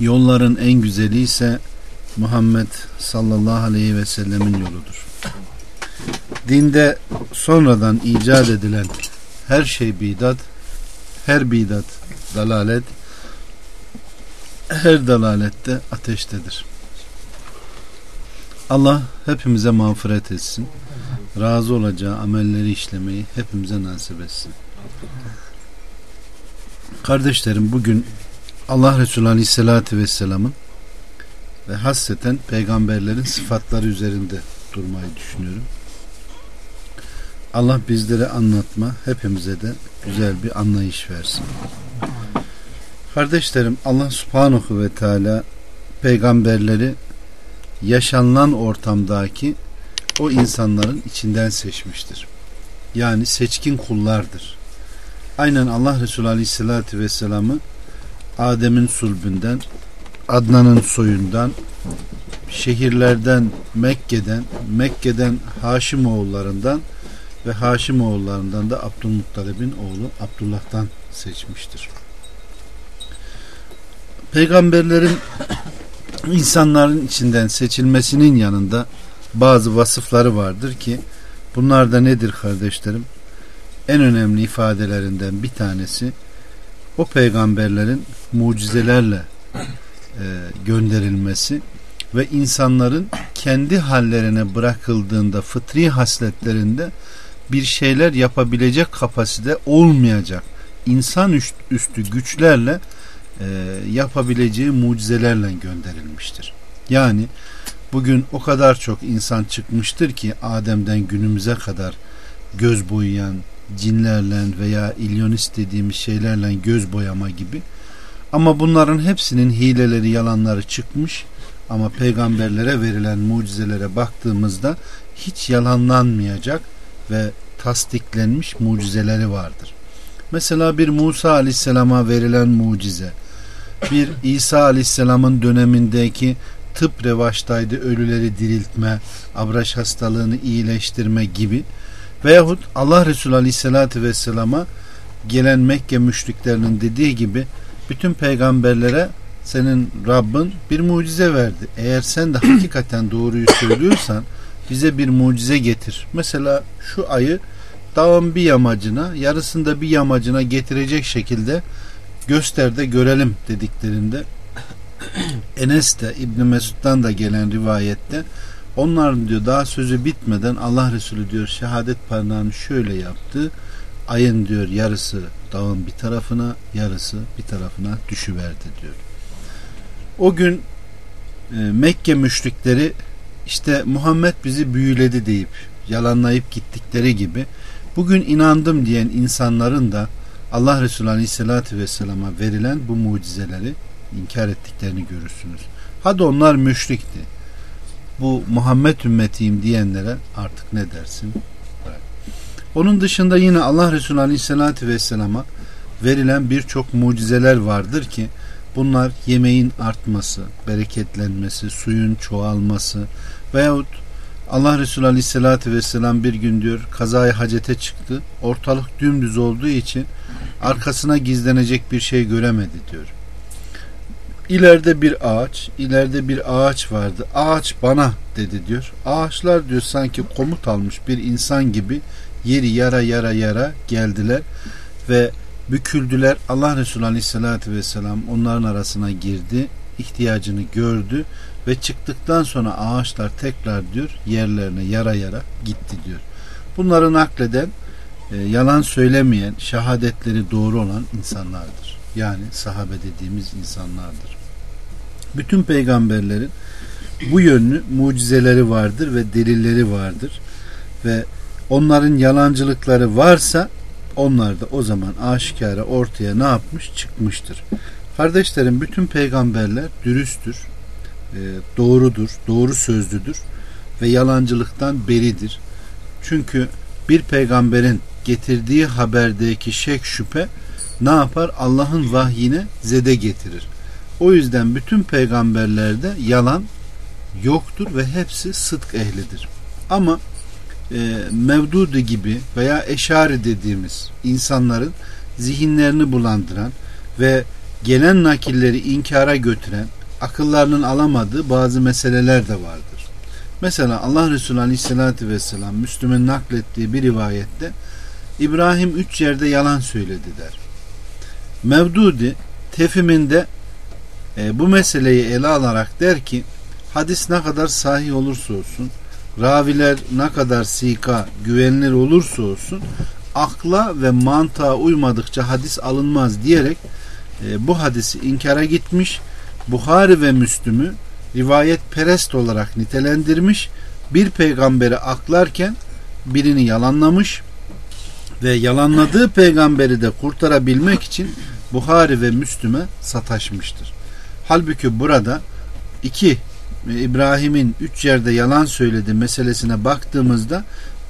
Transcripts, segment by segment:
yolların en güzeli ise Muhammed sallallahu aleyhi ve sellemin yoludur. Dinde sonradan icat edilen her şey bidat, her bidat dalalet, her dalalette ateştedir. Allah hepimize mağfiret etsin. Razı olacağı amelleri işlemeyi hepimize nasip etsin. Kardeşlerim bugün Allah Resulü Aleyhisselatü Vesselam'ın ve hasreten peygamberlerin sıfatları üzerinde durmayı düşünüyorum. Allah bizlere anlatma, hepimize de güzel bir anlayış versin. Kardeşlerim Allah subhanahu ve teala peygamberleri yaşanılan ortamdaki o insanların içinden seçmiştir. Yani seçkin kullardır. Aynen Allah Resulü Aleyhisselatü Vesselam'ı Adem'in sulbünden, Adnan'ın soyundan, şehirlerden Mekke'den, Mekke'den Haşim oğullarından ve Haşim oğullarından da Abdülmuttalib'in oğlu Abdullah'tan seçmiştir. Peygamberlerin insanların içinden seçilmesinin yanında bazı vasıfları vardır ki bunlar da nedir kardeşlerim? En önemli ifadelerinden bir tanesi o peygamberlerin mucizelerle e, gönderilmesi ve insanların kendi hallerine bırakıldığında fıtri hasletlerinde bir şeyler yapabilecek kapasite olmayacak insan üstü güçlerle e, yapabileceği mucizelerle gönderilmiştir. Yani bugün o kadar çok insan çıkmıştır ki Adem'den günümüze kadar göz boyayan cinlerle veya ilyonist dediğimiz şeylerle göz boyama gibi ama bunların hepsinin hileleri yalanları çıkmış. Ama peygamberlere verilen mucizelere baktığımızda hiç yalanlanmayacak ve tasdiklenmiş mucizeleri vardır. Mesela bir Musa aleyhisselama verilen mucize, bir İsa aleyhisselamın dönemindeki tıp revaçtaydı ölüleri diriltme, abraş hastalığını iyileştirme gibi. Veyahut Allah Resulü aleyhisselatü vesselama gelen Mekke müşriklerinin dediği gibi bütün peygamberlere senin Rabbin bir mucize verdi. Eğer sen de hakikaten doğruyu söylüyorsan bize bir mucize getir. Mesela şu ayı dağın bir yamacına yarısında bir yamacına getirecek şekilde göster de görelim dediklerinde Enes de İbni Mesud'dan da gelen rivayette onların diyor daha sözü bitmeden Allah Resulü diyor şehadet parmağını şöyle yaptı. Ayın diyor yarısı dağın bir tarafına yarısı bir tarafına düşüverdi diyor. O gün e, Mekke müşrikleri işte Muhammed bizi büyüledi deyip yalanlayıp gittikleri gibi bugün inandım diyen insanların da Allah Resulü Aleyhisselatü Vesselam'a verilen bu mucizeleri inkar ettiklerini görürsünüz. Hadi onlar müşrikti. Bu Muhammed ümmetiyim diyenlere artık ne dersin? Onun dışında yine Allah Resulü Aleyhisselatü Vesselam'a verilen birçok mucizeler vardır ki bunlar yemeğin artması, bereketlenmesi, suyun çoğalması veyahut Allah Resulü Aleyhisselatü Vesselam bir gün diyor kazayı hacete çıktı. Ortalık dümdüz olduğu için arkasına gizlenecek bir şey göremedi diyor. İleride bir ağaç, ileride bir ağaç vardı. Ağaç bana dedi diyor. Ağaçlar diyor sanki komut almış bir insan gibi yeri yara yara yara geldiler ve büküldüler. Allah Resulü Aleyhisselatü Vesselam onların arasına girdi. ihtiyacını gördü ve çıktıktan sonra ağaçlar tekrar diyor yerlerine yara yara gitti diyor. Bunları nakleden e, yalan söylemeyen, şehadetleri doğru olan insanlardır. Yani sahabe dediğimiz insanlardır. Bütün peygamberlerin bu yönlü mucizeleri vardır ve delilleri vardır. Ve onların yalancılıkları varsa onlar da o zaman aşikara ortaya ne yapmış çıkmıştır. Kardeşlerim bütün peygamberler dürüsttür, doğrudur, doğru sözlüdür ve yalancılıktan beridir. Çünkü bir peygamberin getirdiği haberdeki şek şüphe ne yapar? Allah'ın vahyine zede getirir. O yüzden bütün peygamberlerde yalan yoktur ve hepsi sıdk ehlidir. Ama e, Mevdudi gibi veya Eşari dediğimiz insanların zihinlerini bulandıran ve gelen nakilleri inkara götüren, akıllarının alamadığı bazı meseleler de vardır. Mesela Allah Resulü Aleyhisselatü Vesselam Müslüm'ün naklettiği bir rivayette İbrahim üç yerde yalan söyledi der. Mevdudi tefiminde e, bu meseleyi ele alarak der ki hadis ne kadar sahih olursa olsun raviler ne kadar sika güvenilir olursa olsun akla ve mantığa uymadıkça hadis alınmaz diyerek e, bu hadisi inkara gitmiş Buhari ve Müslüm'ü rivayet perest olarak nitelendirmiş bir peygamberi aklarken birini yalanlamış ve yalanladığı peygamberi de kurtarabilmek için Buhari ve Müslüme sataşmıştır. Halbuki burada iki İbrahim'in üç yerde yalan söyledi meselesine baktığımızda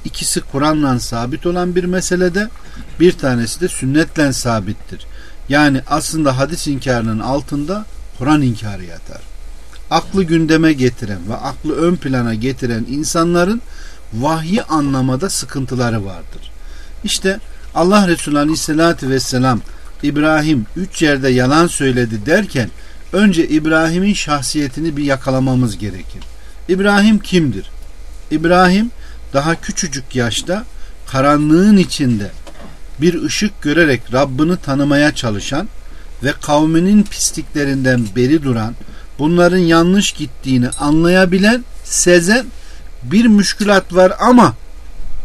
ikisi Kur'an'la sabit olan bir meselede bir tanesi de sünnetle sabittir. Yani aslında hadis inkarının altında Kur'an inkarı yatar. Aklı gündeme getiren ve aklı ön plana getiren insanların vahyi anlamada sıkıntıları vardır. İşte Allah Resulü Aleyhisselatü Vesselam İbrahim üç yerde yalan söyledi derken önce İbrahim'in şahsiyetini bir yakalamamız gerekir. İbrahim kimdir? İbrahim daha küçücük yaşta karanlığın içinde bir ışık görerek Rabbini tanımaya çalışan ve kavminin pisliklerinden beri duran, bunların yanlış gittiğini anlayabilen, sezen bir müşkülat var ama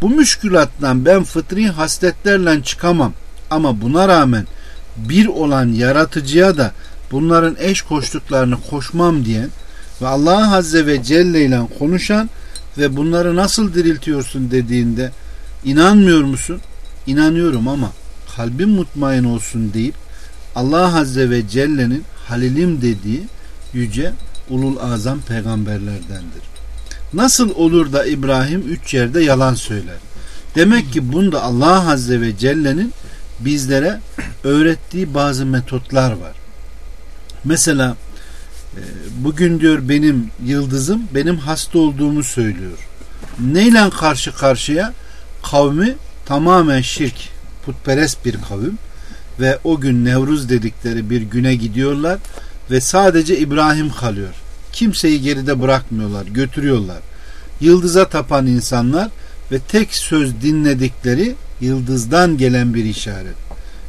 bu müşkülattan ben fıtri hasletlerle çıkamam. Ama buna rağmen bir olan yaratıcıya da bunların eş koştuklarını koşmam diyen ve Allah Azze ve Celle ile konuşan ve bunları nasıl diriltiyorsun dediğinde inanmıyor musun? İnanıyorum ama kalbim mutmain olsun deyip Allah Azze ve Celle'nin Halilim dediği yüce ulul azam peygamberlerdendir. Nasıl olur da İbrahim üç yerde yalan söyler? Demek ki bunda Allah Azze ve Celle'nin bizlere öğrettiği bazı metotlar var. Mesela e, bugün diyor benim yıldızım benim hasta olduğumu söylüyor. Neyle karşı karşıya? Kavmi tamamen şirk, putperest bir kavim ve o gün Nevruz dedikleri bir güne gidiyorlar ve sadece İbrahim kalıyor. Kimseyi geride bırakmıyorlar, götürüyorlar. Yıldıza tapan insanlar ve tek söz dinledikleri yıldızdan gelen bir işaret.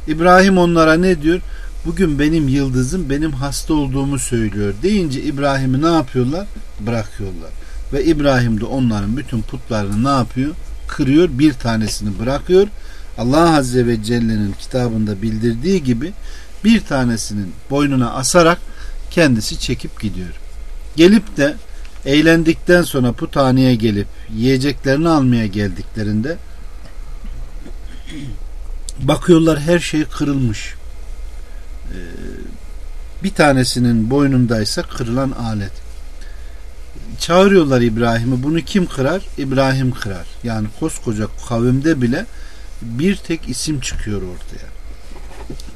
İbrahim onlara ne diyor? Bugün benim yıldızım benim hasta olduğumu söylüyor deyince İbrahim'i ne yapıyorlar? Bırakıyorlar. Ve İbrahim de onların bütün putlarını ne yapıyor? Kırıyor, bir tanesini bırakıyor. Allah Azze ve Celle'nin kitabında bildirdiği gibi bir tanesinin boynuna asarak kendisi çekip gidiyor. Gelip de eğlendikten sonra puthaneye gelip yiyeceklerini almaya geldiklerinde bakıyorlar her şey kırılmış. Ee, bir tanesinin boynundaysa kırılan alet. Çağırıyorlar İbrahim'i. Bunu kim kırar? İbrahim kırar. Yani koskoca kavimde bile bir tek isim çıkıyor ortaya.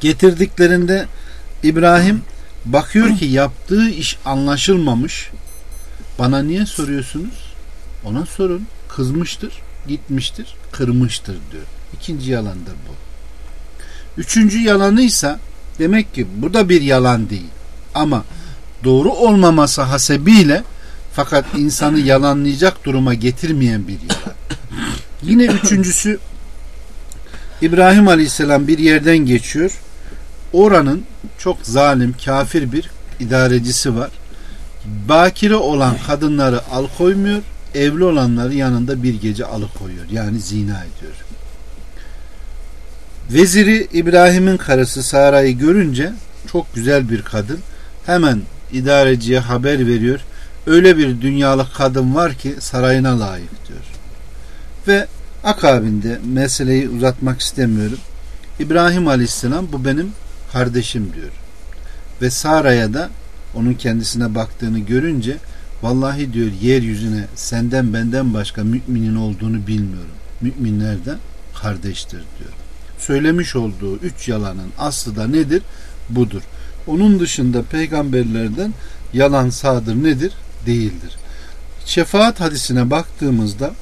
Getirdiklerinde İbrahim bakıyor ki yaptığı iş anlaşılmamış. Bana niye soruyorsunuz? Ona sorun. Kızmıştır, gitmiştir, kırmıştır diyor. İkinci yalandır bu. Üçüncü yalanıysa demek ki bu da bir yalan değil. Ama doğru olmaması hasebiyle fakat insanı yalanlayacak duruma getirmeyen bir yalan. Yine üçüncüsü İbrahim Aleyhisselam bir yerden geçiyor. Oranın çok zalim, kafir bir idarecisi var. Bakire olan kadınları al koymuyor, evli olanları yanında bir gece alıkoyuyor. Yani zina ediyor. Veziri İbrahim'in karısı Sara'yı görünce çok güzel bir kadın. Hemen idareciye haber veriyor. Öyle bir dünyalık kadın var ki sarayına layık diyor. Ve akabinde meseleyi uzatmak istemiyorum. İbrahim Aleyhisselam bu benim kardeşim diyor. Ve Sara'ya da onun kendisine baktığını görünce vallahi diyor yeryüzüne senden benden başka müminin olduğunu bilmiyorum. Müminlerden kardeştir diyor. Söylemiş olduğu üç yalanın aslı da nedir? Budur. Onun dışında peygamberlerden yalan sadır nedir? Değildir. Şefaat hadisine baktığımızda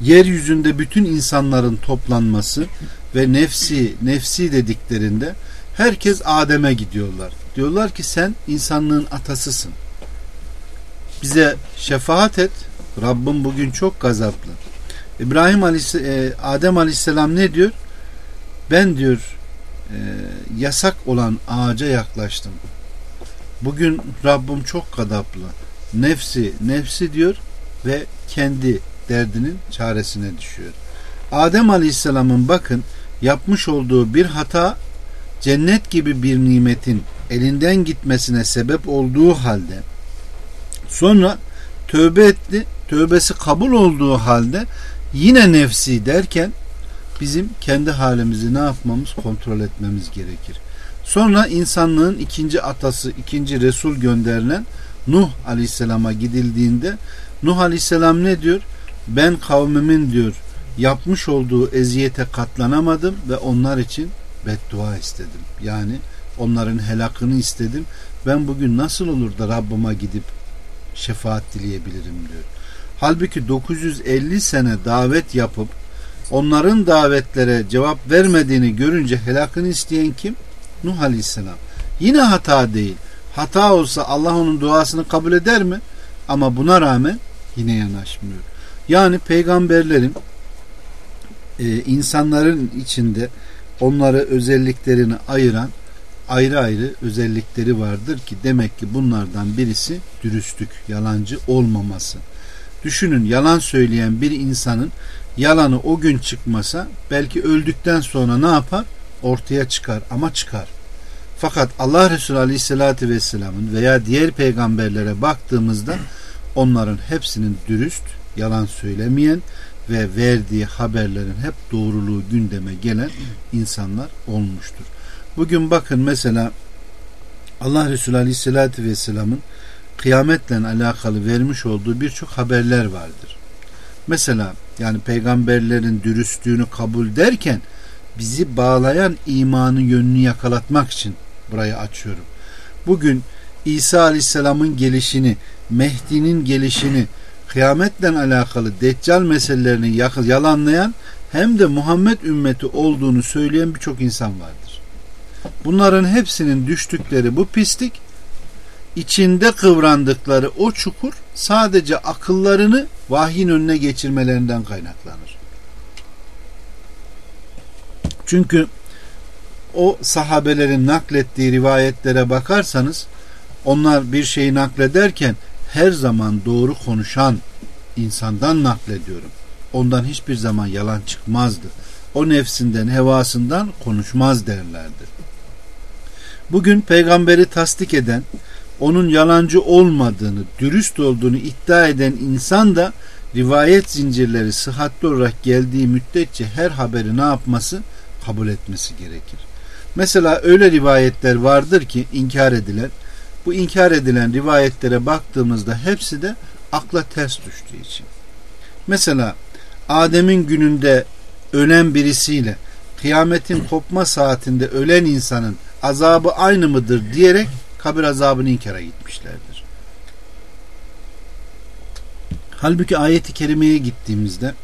yeryüzünde bütün insanların toplanması ve nefsi nefsi dediklerinde herkes Adem'e gidiyorlar. Diyorlar ki sen insanlığın atasısın. Bize şefaat et. Rabbim bugün çok gazaplı. İbrahim Aleyhisselam, e, Adem Aleyhisselam ne diyor? Ben diyor e, yasak olan ağaca yaklaştım. Bugün Rabbim çok gadaplı. Nefsi, nefsi diyor ve kendi derdinin çaresine düşüyor. Adem Aleyhisselam'ın bakın yapmış olduğu bir hata cennet gibi bir nimetin elinden gitmesine sebep olduğu halde sonra tövbe etti. Tövbesi kabul olduğu halde yine nefsi derken bizim kendi halimizi ne yapmamız kontrol etmemiz gerekir. Sonra insanlığın ikinci atası, ikinci Resul gönderilen Nuh Aleyhisselam'a gidildiğinde Nuh Aleyhisselam ne diyor? Ben kavmimin diyor yapmış olduğu eziyete katlanamadım ve onlar için beddua istedim. Yani onların helakını istedim. Ben bugün nasıl olur da Rabbime gidip şefaat dileyebilirim diyor. Halbuki 950 sene davet yapıp onların davetlere cevap vermediğini görünce helakını isteyen kim? Nuh Aleyhisselam. Yine hata değil. Hata olsa Allah onun duasını kabul eder mi? Ama buna rağmen yine yanaşmıyor. Yani peygamberlerin e, insanların içinde onları özelliklerini ayıran ayrı ayrı özellikleri vardır ki demek ki bunlardan birisi dürüstlük, yalancı olmaması. Düşünün yalan söyleyen bir insanın yalanı o gün çıkmasa belki öldükten sonra ne yapar? Ortaya çıkar ama çıkar. Fakat Allah Resulü Aleyhisselatü Vesselam'ın veya diğer peygamberlere baktığımızda onların hepsinin dürüst, yalan söylemeyen ve verdiği haberlerin hep doğruluğu gündeme gelen insanlar olmuştur. Bugün bakın mesela Allah Resulü Aleyhisselatü Vesselam'ın kıyametle alakalı vermiş olduğu birçok haberler vardır. Mesela yani peygamberlerin dürüstlüğünü kabul derken bizi bağlayan imanı yönünü yakalatmak için burayı açıyorum. Bugün İsa Aleyhisselam'ın gelişini, Mehdi'nin gelişini, kıyametle alakalı deccal meselelerini yalanlayan hem de Muhammed ümmeti olduğunu söyleyen birçok insan vardır. Bunların hepsinin düştükleri bu pislik içinde kıvrandıkları o çukur sadece akıllarını vahyin önüne geçirmelerinden kaynaklanır. Çünkü o sahabelerin naklettiği rivayetlere bakarsanız onlar bir şeyi naklederken her zaman doğru konuşan insandan naklediyorum. Ondan hiçbir zaman yalan çıkmazdı. O nefsinden, hevasından konuşmaz derlerdi. Bugün peygamberi tasdik eden, onun yalancı olmadığını, dürüst olduğunu iddia eden insan da rivayet zincirleri sıhhatli olarak geldiği müddetçe her haberi ne yapması? Kabul etmesi gerekir. Mesela öyle rivayetler vardır ki inkar edilen, bu inkar edilen rivayetlere baktığımızda hepsi de akla ters düştüğü için. Mesela Adem'in gününde ölen birisiyle kıyametin kopma saatinde ölen insanın azabı aynı mıdır diyerek kabir azabını inkara gitmişlerdir. Halbuki ayeti kerimeye gittiğimizde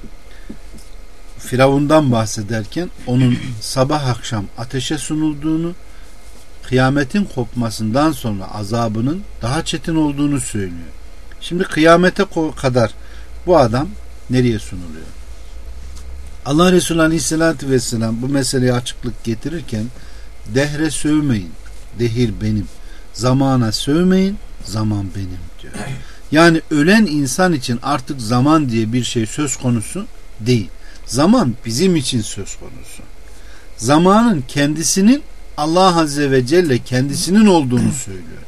Firavundan bahsederken onun sabah akşam ateşe sunulduğunu kıyametin kopmasından sonra azabının daha çetin olduğunu söylüyor. Şimdi kıyamete kadar bu adam nereye sunuluyor? Allah Resulü Aleyhisselatü Vesselam bu meseleye açıklık getirirken dehre sövmeyin, dehir benim. Zamana sövmeyin, zaman benim diyor. Yani ölen insan için artık zaman diye bir şey söz konusu değil. Zaman bizim için söz konusu. Zamanın kendisinin Allah Azze ve Celle kendisinin olduğunu söylüyor.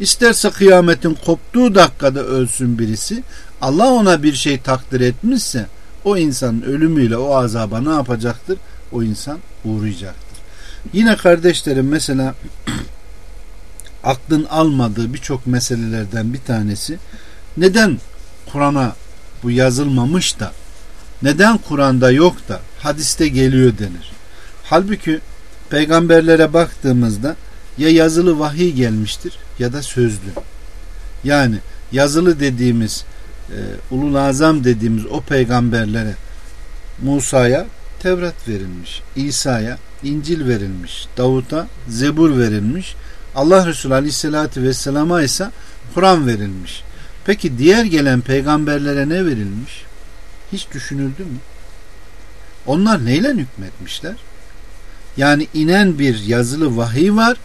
İsterse kıyametin koptuğu dakikada ölsün birisi, Allah ona bir şey takdir etmişse o insanın ölümüyle o azaba ne yapacaktır? O insan uğrayacaktır. Yine kardeşlerim mesela aklın almadığı birçok meselelerden bir tanesi neden Kur'an'a bu yazılmamış da neden Kur'an'da yok da hadiste geliyor denir. Halbuki peygamberlere baktığımızda ya yazılı vahiy gelmiştir ya da sözlü. Yani yazılı dediğimiz e, ulul azam dediğimiz o peygamberlere Musa'ya Tevrat verilmiş, İsa'ya İncil verilmiş, Davut'a Zebur verilmiş, Allah Resulü Aleyhisselatü Vesselam'a ise Kur'an verilmiş. Peki diğer gelen peygamberlere ne verilmiş? Hiç düşünüldü mü? Onlar neyle hükmetmişler? Yani inen bir yazılı vahiy var.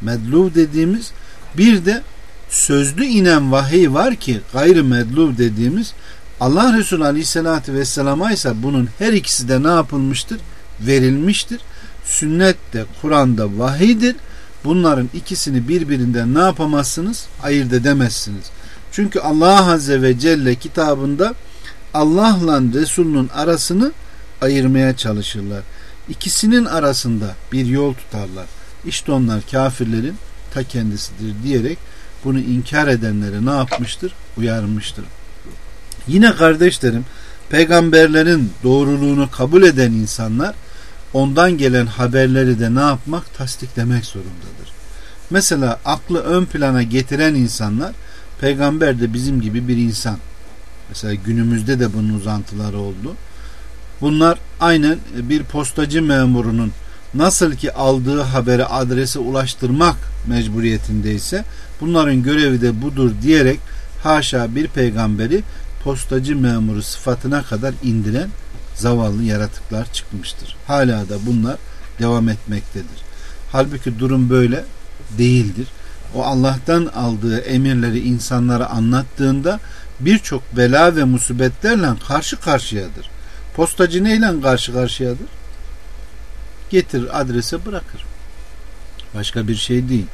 Medlu dediğimiz bir de sözlü inen vahiy var ki gayrı medlu dediğimiz Allah Resulü Aleyhisselatü Vesselam'a ise bunun her ikisi de ne yapılmıştır? Verilmiştir. Sünnet de Kur'an'da vahiydir. Bunların ikisini birbirinden ne yapamazsınız? Ayırt edemezsiniz. Çünkü Allah Azze ve Celle kitabında Allah'la Resul'ün arasını ayırmaya çalışırlar. İkisinin arasında bir yol tutarlar. İşte onlar kafirlerin ta kendisidir diyerek bunu inkar edenleri ne yapmıştır? Uyarmıştır. Yine kardeşlerim peygamberlerin doğruluğunu kabul eden insanlar ondan gelen haberleri de ne yapmak? Tasdiklemek zorundadır. Mesela aklı ön plana getiren insanlar peygamber de bizim gibi bir insan. Mesela günümüzde de bunun uzantıları oldu. Bunlar aynen bir postacı memurunun nasıl ki aldığı haberi adrese ulaştırmak mecburiyetindeyse bunların görevi de budur diyerek haşa bir peygamberi postacı memuru sıfatına kadar indiren zavallı yaratıklar çıkmıştır. Hala da bunlar devam etmektedir. Halbuki durum böyle değildir. O Allah'tan aldığı emirleri insanlara anlattığında birçok bela ve musibetlerle karşı karşıyadır. Postacı neyle karşı karşıyadır? Getir adrese bırakır. Başka bir şey değil.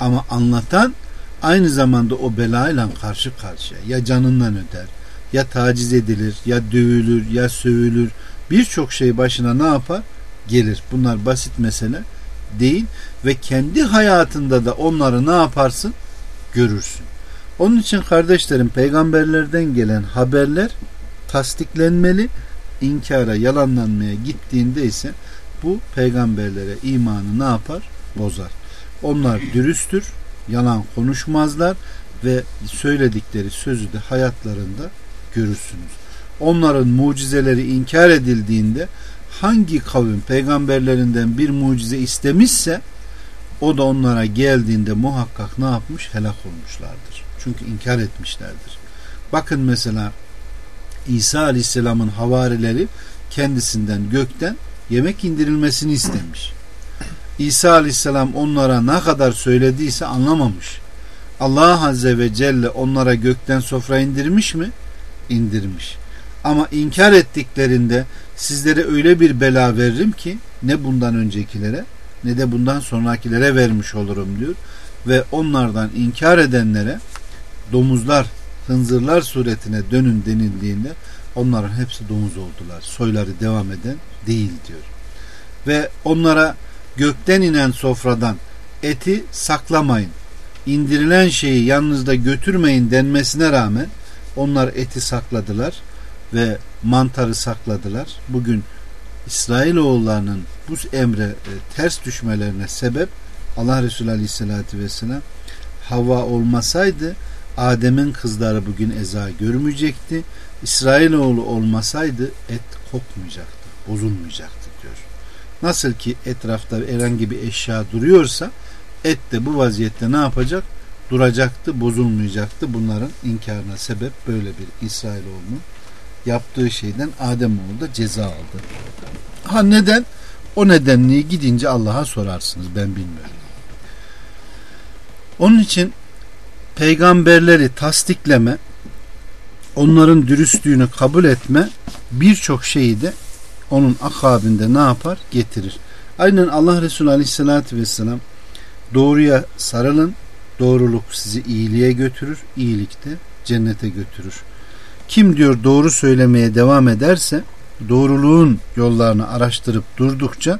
Ama anlatan aynı zamanda o belayla karşı karşıya. Ya canından öder, ya taciz edilir, ya dövülür, ya sövülür. Birçok şey başına ne yapar? Gelir. Bunlar basit mesele değil ve kendi hayatında da onları ne yaparsın? Görürsün. Onun için kardeşlerim peygamberlerden gelen haberler tasdiklenmeli, inkara, yalanlanmaya gittiğinde ise bu peygamberlere imanı ne yapar? Bozar. Onlar dürüsttür, yalan konuşmazlar ve söyledikleri sözü de hayatlarında görürsünüz. Onların mucizeleri inkar edildiğinde hangi kavim peygamberlerinden bir mucize istemişse o da onlara geldiğinde muhakkak ne yapmış? Helak olmuşlardır. Çünkü inkar etmişlerdir. Bakın mesela İsa Aleyhisselam'ın havarileri kendisinden gökten yemek indirilmesini istemiş. İsa Aleyhisselam onlara ne kadar söylediyse anlamamış. Allah Azze ve Celle onlara gökten sofra indirmiş mi? İndirmiş. Ama inkar ettiklerinde sizlere öyle bir bela veririm ki ne bundan öncekilere ne de bundan sonrakilere vermiş olurum diyor. Ve onlardan inkar edenlere domuzlar, hınzırlar suretine dönün denildiğinde onların hepsi domuz oldular. Soyları devam eden değil diyor. Ve onlara gökten inen sofradan eti saklamayın. indirilen şeyi yanınızda götürmeyin denmesine rağmen onlar eti sakladılar ve mantarı sakladılar. Bugün İsrailoğullarının bu emre e, ters düşmelerine sebep Allah Resulü Aleyhisselatü Vesselam Havva olmasaydı Adem'in kızları bugün eza görmeyecekti. İsrailoğlu olmasaydı et kokmayacaktı, bozulmayacaktı diyor. Nasıl ki etrafta herhangi bir eşya duruyorsa et de bu vaziyette ne yapacak? Duracaktı, bozulmayacaktı. Bunların inkarına sebep böyle bir İsrailoğlu'nun yaptığı şeyden Ademoğlu da ceza aldı. Ha neden? O nedenliği gidince Allah'a sorarsınız. Ben bilmiyorum. Onun için peygamberleri tasdikleme, onların dürüstlüğünü kabul etme birçok şeyi de onun akabinde ne yapar? Getirir. Aynen Allah Resulü Aleyhisselatü Vesselam doğruya sarılın, doğruluk sizi iyiliğe götürür, iyilik de cennete götürür. Kim diyor doğru söylemeye devam ederse doğruluğun yollarını araştırıp durdukça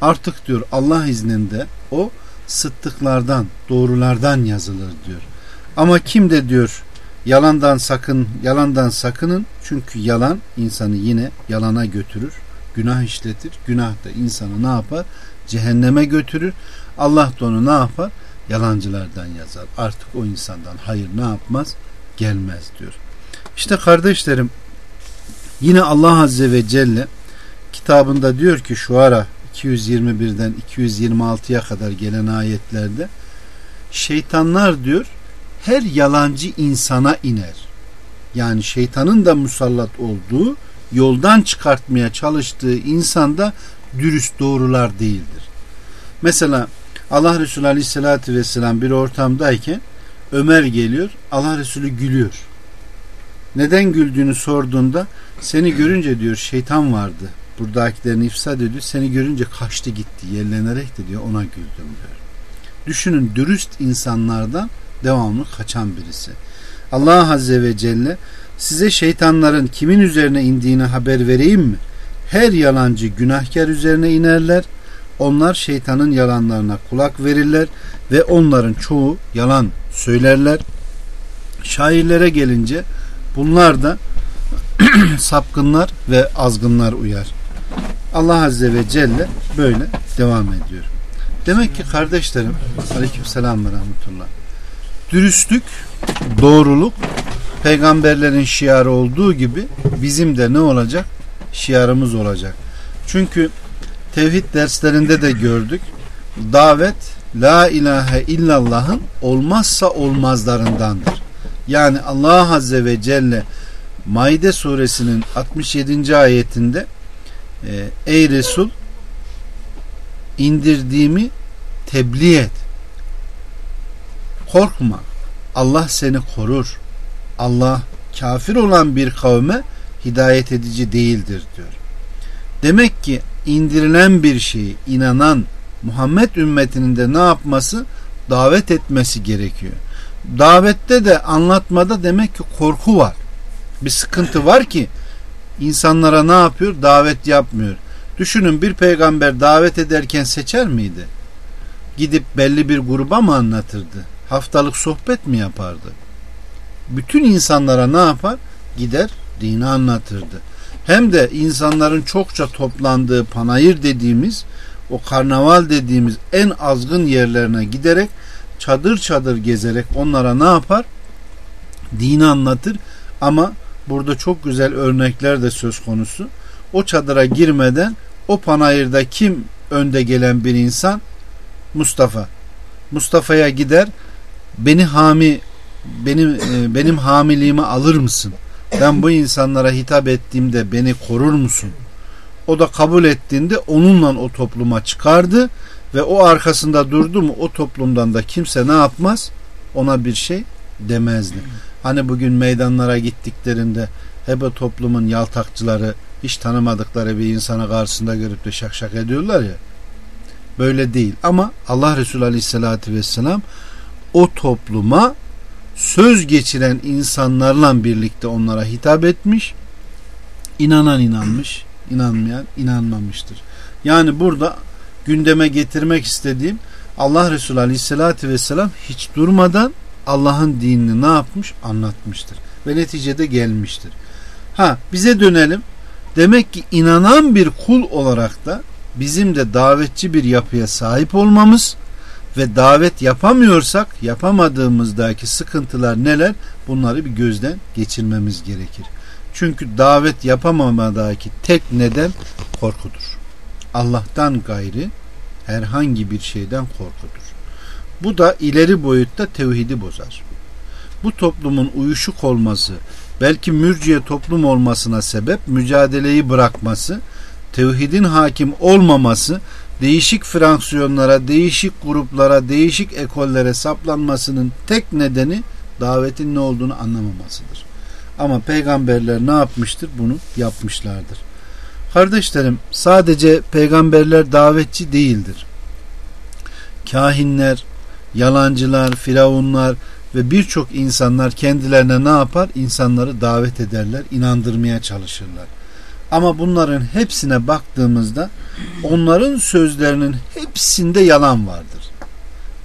artık diyor Allah izninde o sıttıklardan, doğrulardan yazılır diyor. Ama kim de diyor yalandan sakın, yalandan sakının çünkü yalan insanı yine yalana götürür. Günah işletir. Günah da insanı ne yapar? Cehenneme götürür. Allah da onu ne yapar? Yalancılardan yazar. Artık o insandan hayır ne yapmaz? Gelmez diyor. İşte kardeşlerim yine Allah Azze ve Celle kitabında diyor ki şu ara 221'den 226'ya kadar gelen ayetlerde şeytanlar diyor her yalancı insana iner. Yani şeytanın da musallat olduğu yoldan çıkartmaya çalıştığı insanda dürüst doğrular değildir. Mesela Allah Resulü Aleyhisselatü Vesselam bir ortamdayken Ömer geliyor Allah Resulü gülüyor. Neden güldüğünü sorduğunda seni görünce diyor şeytan vardı. Buradakilerini ifsad ediyor. Seni görünce kaçtı gitti yerlenerek de diyor ona güldüm diyor. Düşünün dürüst insanlardan devamlı kaçan birisi. Allah Azze ve Celle size şeytanların kimin üzerine indiğini haber vereyim mi? Her yalancı günahkar üzerine inerler. Onlar şeytanın yalanlarına kulak verirler ve onların çoğu yalan söylerler. Şairlere gelince bunlar da sapkınlar ve azgınlar uyar. Allah Azze ve Celle böyle devam ediyor. Demek ki kardeşlerim aleyküm selam ve rahmetullah dürüstlük, doğruluk peygamberlerin şiarı olduğu gibi bizim de ne olacak? Şiarımız olacak. Çünkü tevhid derslerinde de gördük. Davet la ilahe illallah'ın olmazsa olmazlarındandır. Yani Allah Azze ve Celle Maide suresinin 67. ayetinde e, Ey Resul indirdiğimi tebliğ et. Korkma. Allah seni korur. Allah kafir olan bir kavme hidayet edici değildir diyor. Demek ki indirilen bir şeyi inanan Muhammed ümmetinin de ne yapması? Davet etmesi gerekiyor. Davette de anlatmada demek ki korku var. Bir sıkıntı var ki insanlara ne yapıyor? Davet yapmıyor. Düşünün bir peygamber davet ederken seçer miydi? Gidip belli bir gruba mı anlatırdı? Haftalık sohbet mi yapardı? Bütün insanlara ne yapar? Gider dini anlatırdı. Hem de insanların çokça toplandığı panayır dediğimiz o karnaval dediğimiz en azgın yerlerine giderek çadır çadır gezerek onlara ne yapar? Dini anlatır ama burada çok güzel örnekler de söz konusu. O çadıra girmeden o panayırda kim önde gelen bir insan? Mustafa. Mustafa'ya gider beni hami benim e, benim hamiliğimi alır mısın? Ben bu insanlara hitap ettiğimde beni korur musun? O da kabul ettiğinde onunla o topluma çıkardı ve o arkasında durdu mu o toplumdan da kimse ne yapmaz? Ona bir şey demezdi. Hani bugün meydanlara gittiklerinde hep o toplumun yaltakçıları hiç tanımadıkları bir insana karşısında görüp de şak şak ediyorlar ya. Böyle değil ama Allah Resulü Aleyhisselatü Vesselam o topluma söz geçiren insanlarla birlikte onlara hitap etmiş. İnanan inanmış, inanmayan inanmamıştır. Yani burada gündeme getirmek istediğim Allah Resulü Aleyhisselatü Vesselam hiç durmadan Allah'ın dinini ne yapmış? Anlatmıştır. Ve neticede gelmiştir. Ha bize dönelim. Demek ki inanan bir kul olarak da bizim de davetçi bir yapıya sahip olmamız ve davet yapamıyorsak yapamadığımızdaki sıkıntılar neler? Bunları bir gözden geçirmemiz gerekir. Çünkü davet yapamamadaki tek neden korkudur. Allah'tan gayri herhangi bir şeyden korkudur. Bu da ileri boyutta tevhidi bozar. Bu toplumun uyuşuk olması, belki mürciye toplum olmasına sebep mücadeleyi bırakması, tevhidin hakim olmaması değişik fraksiyonlara, değişik gruplara, değişik ekollere saplanmasının tek nedeni davetin ne olduğunu anlamamasıdır. Ama peygamberler ne yapmıştır? Bunu yapmışlardır. Kardeşlerim sadece peygamberler davetçi değildir. Kahinler, yalancılar, firavunlar ve birçok insanlar kendilerine ne yapar? İnsanları davet ederler, inandırmaya çalışırlar. Ama bunların hepsine baktığımızda onların sözlerinin hepsinde yalan vardır.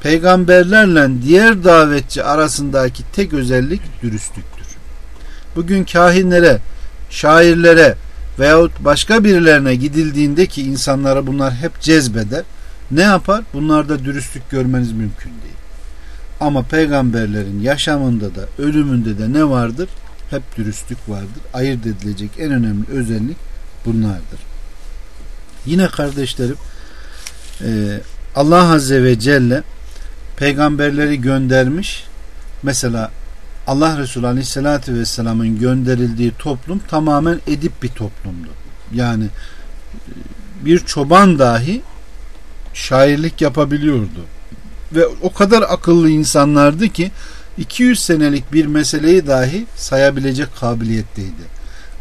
peygamberlerle diğer davetçi arasındaki tek özellik dürüstlüktür. Bugün kahinlere, şairlere veyahut başka birilerine gidildiğinde ki insanlara bunlar hep cezbeder. Ne yapar? Bunlarda dürüstlük görmeniz mümkün değil. Ama peygamberlerin yaşamında da ölümünde de ne vardır? Hep dürüstlük vardır. Ayırt edilecek en önemli özellik bunlardır. Yine kardeşlerim e, Allah Azze ve Celle peygamberleri göndermiş. Mesela Allah Resulü Aleyhisselatü Vesselam'ın gönderildiği toplum tamamen edip bir toplumdu. Yani e, bir çoban dahi şairlik yapabiliyordu. Ve o kadar akıllı insanlardı ki 200 senelik bir meseleyi dahi sayabilecek kabiliyetteydi.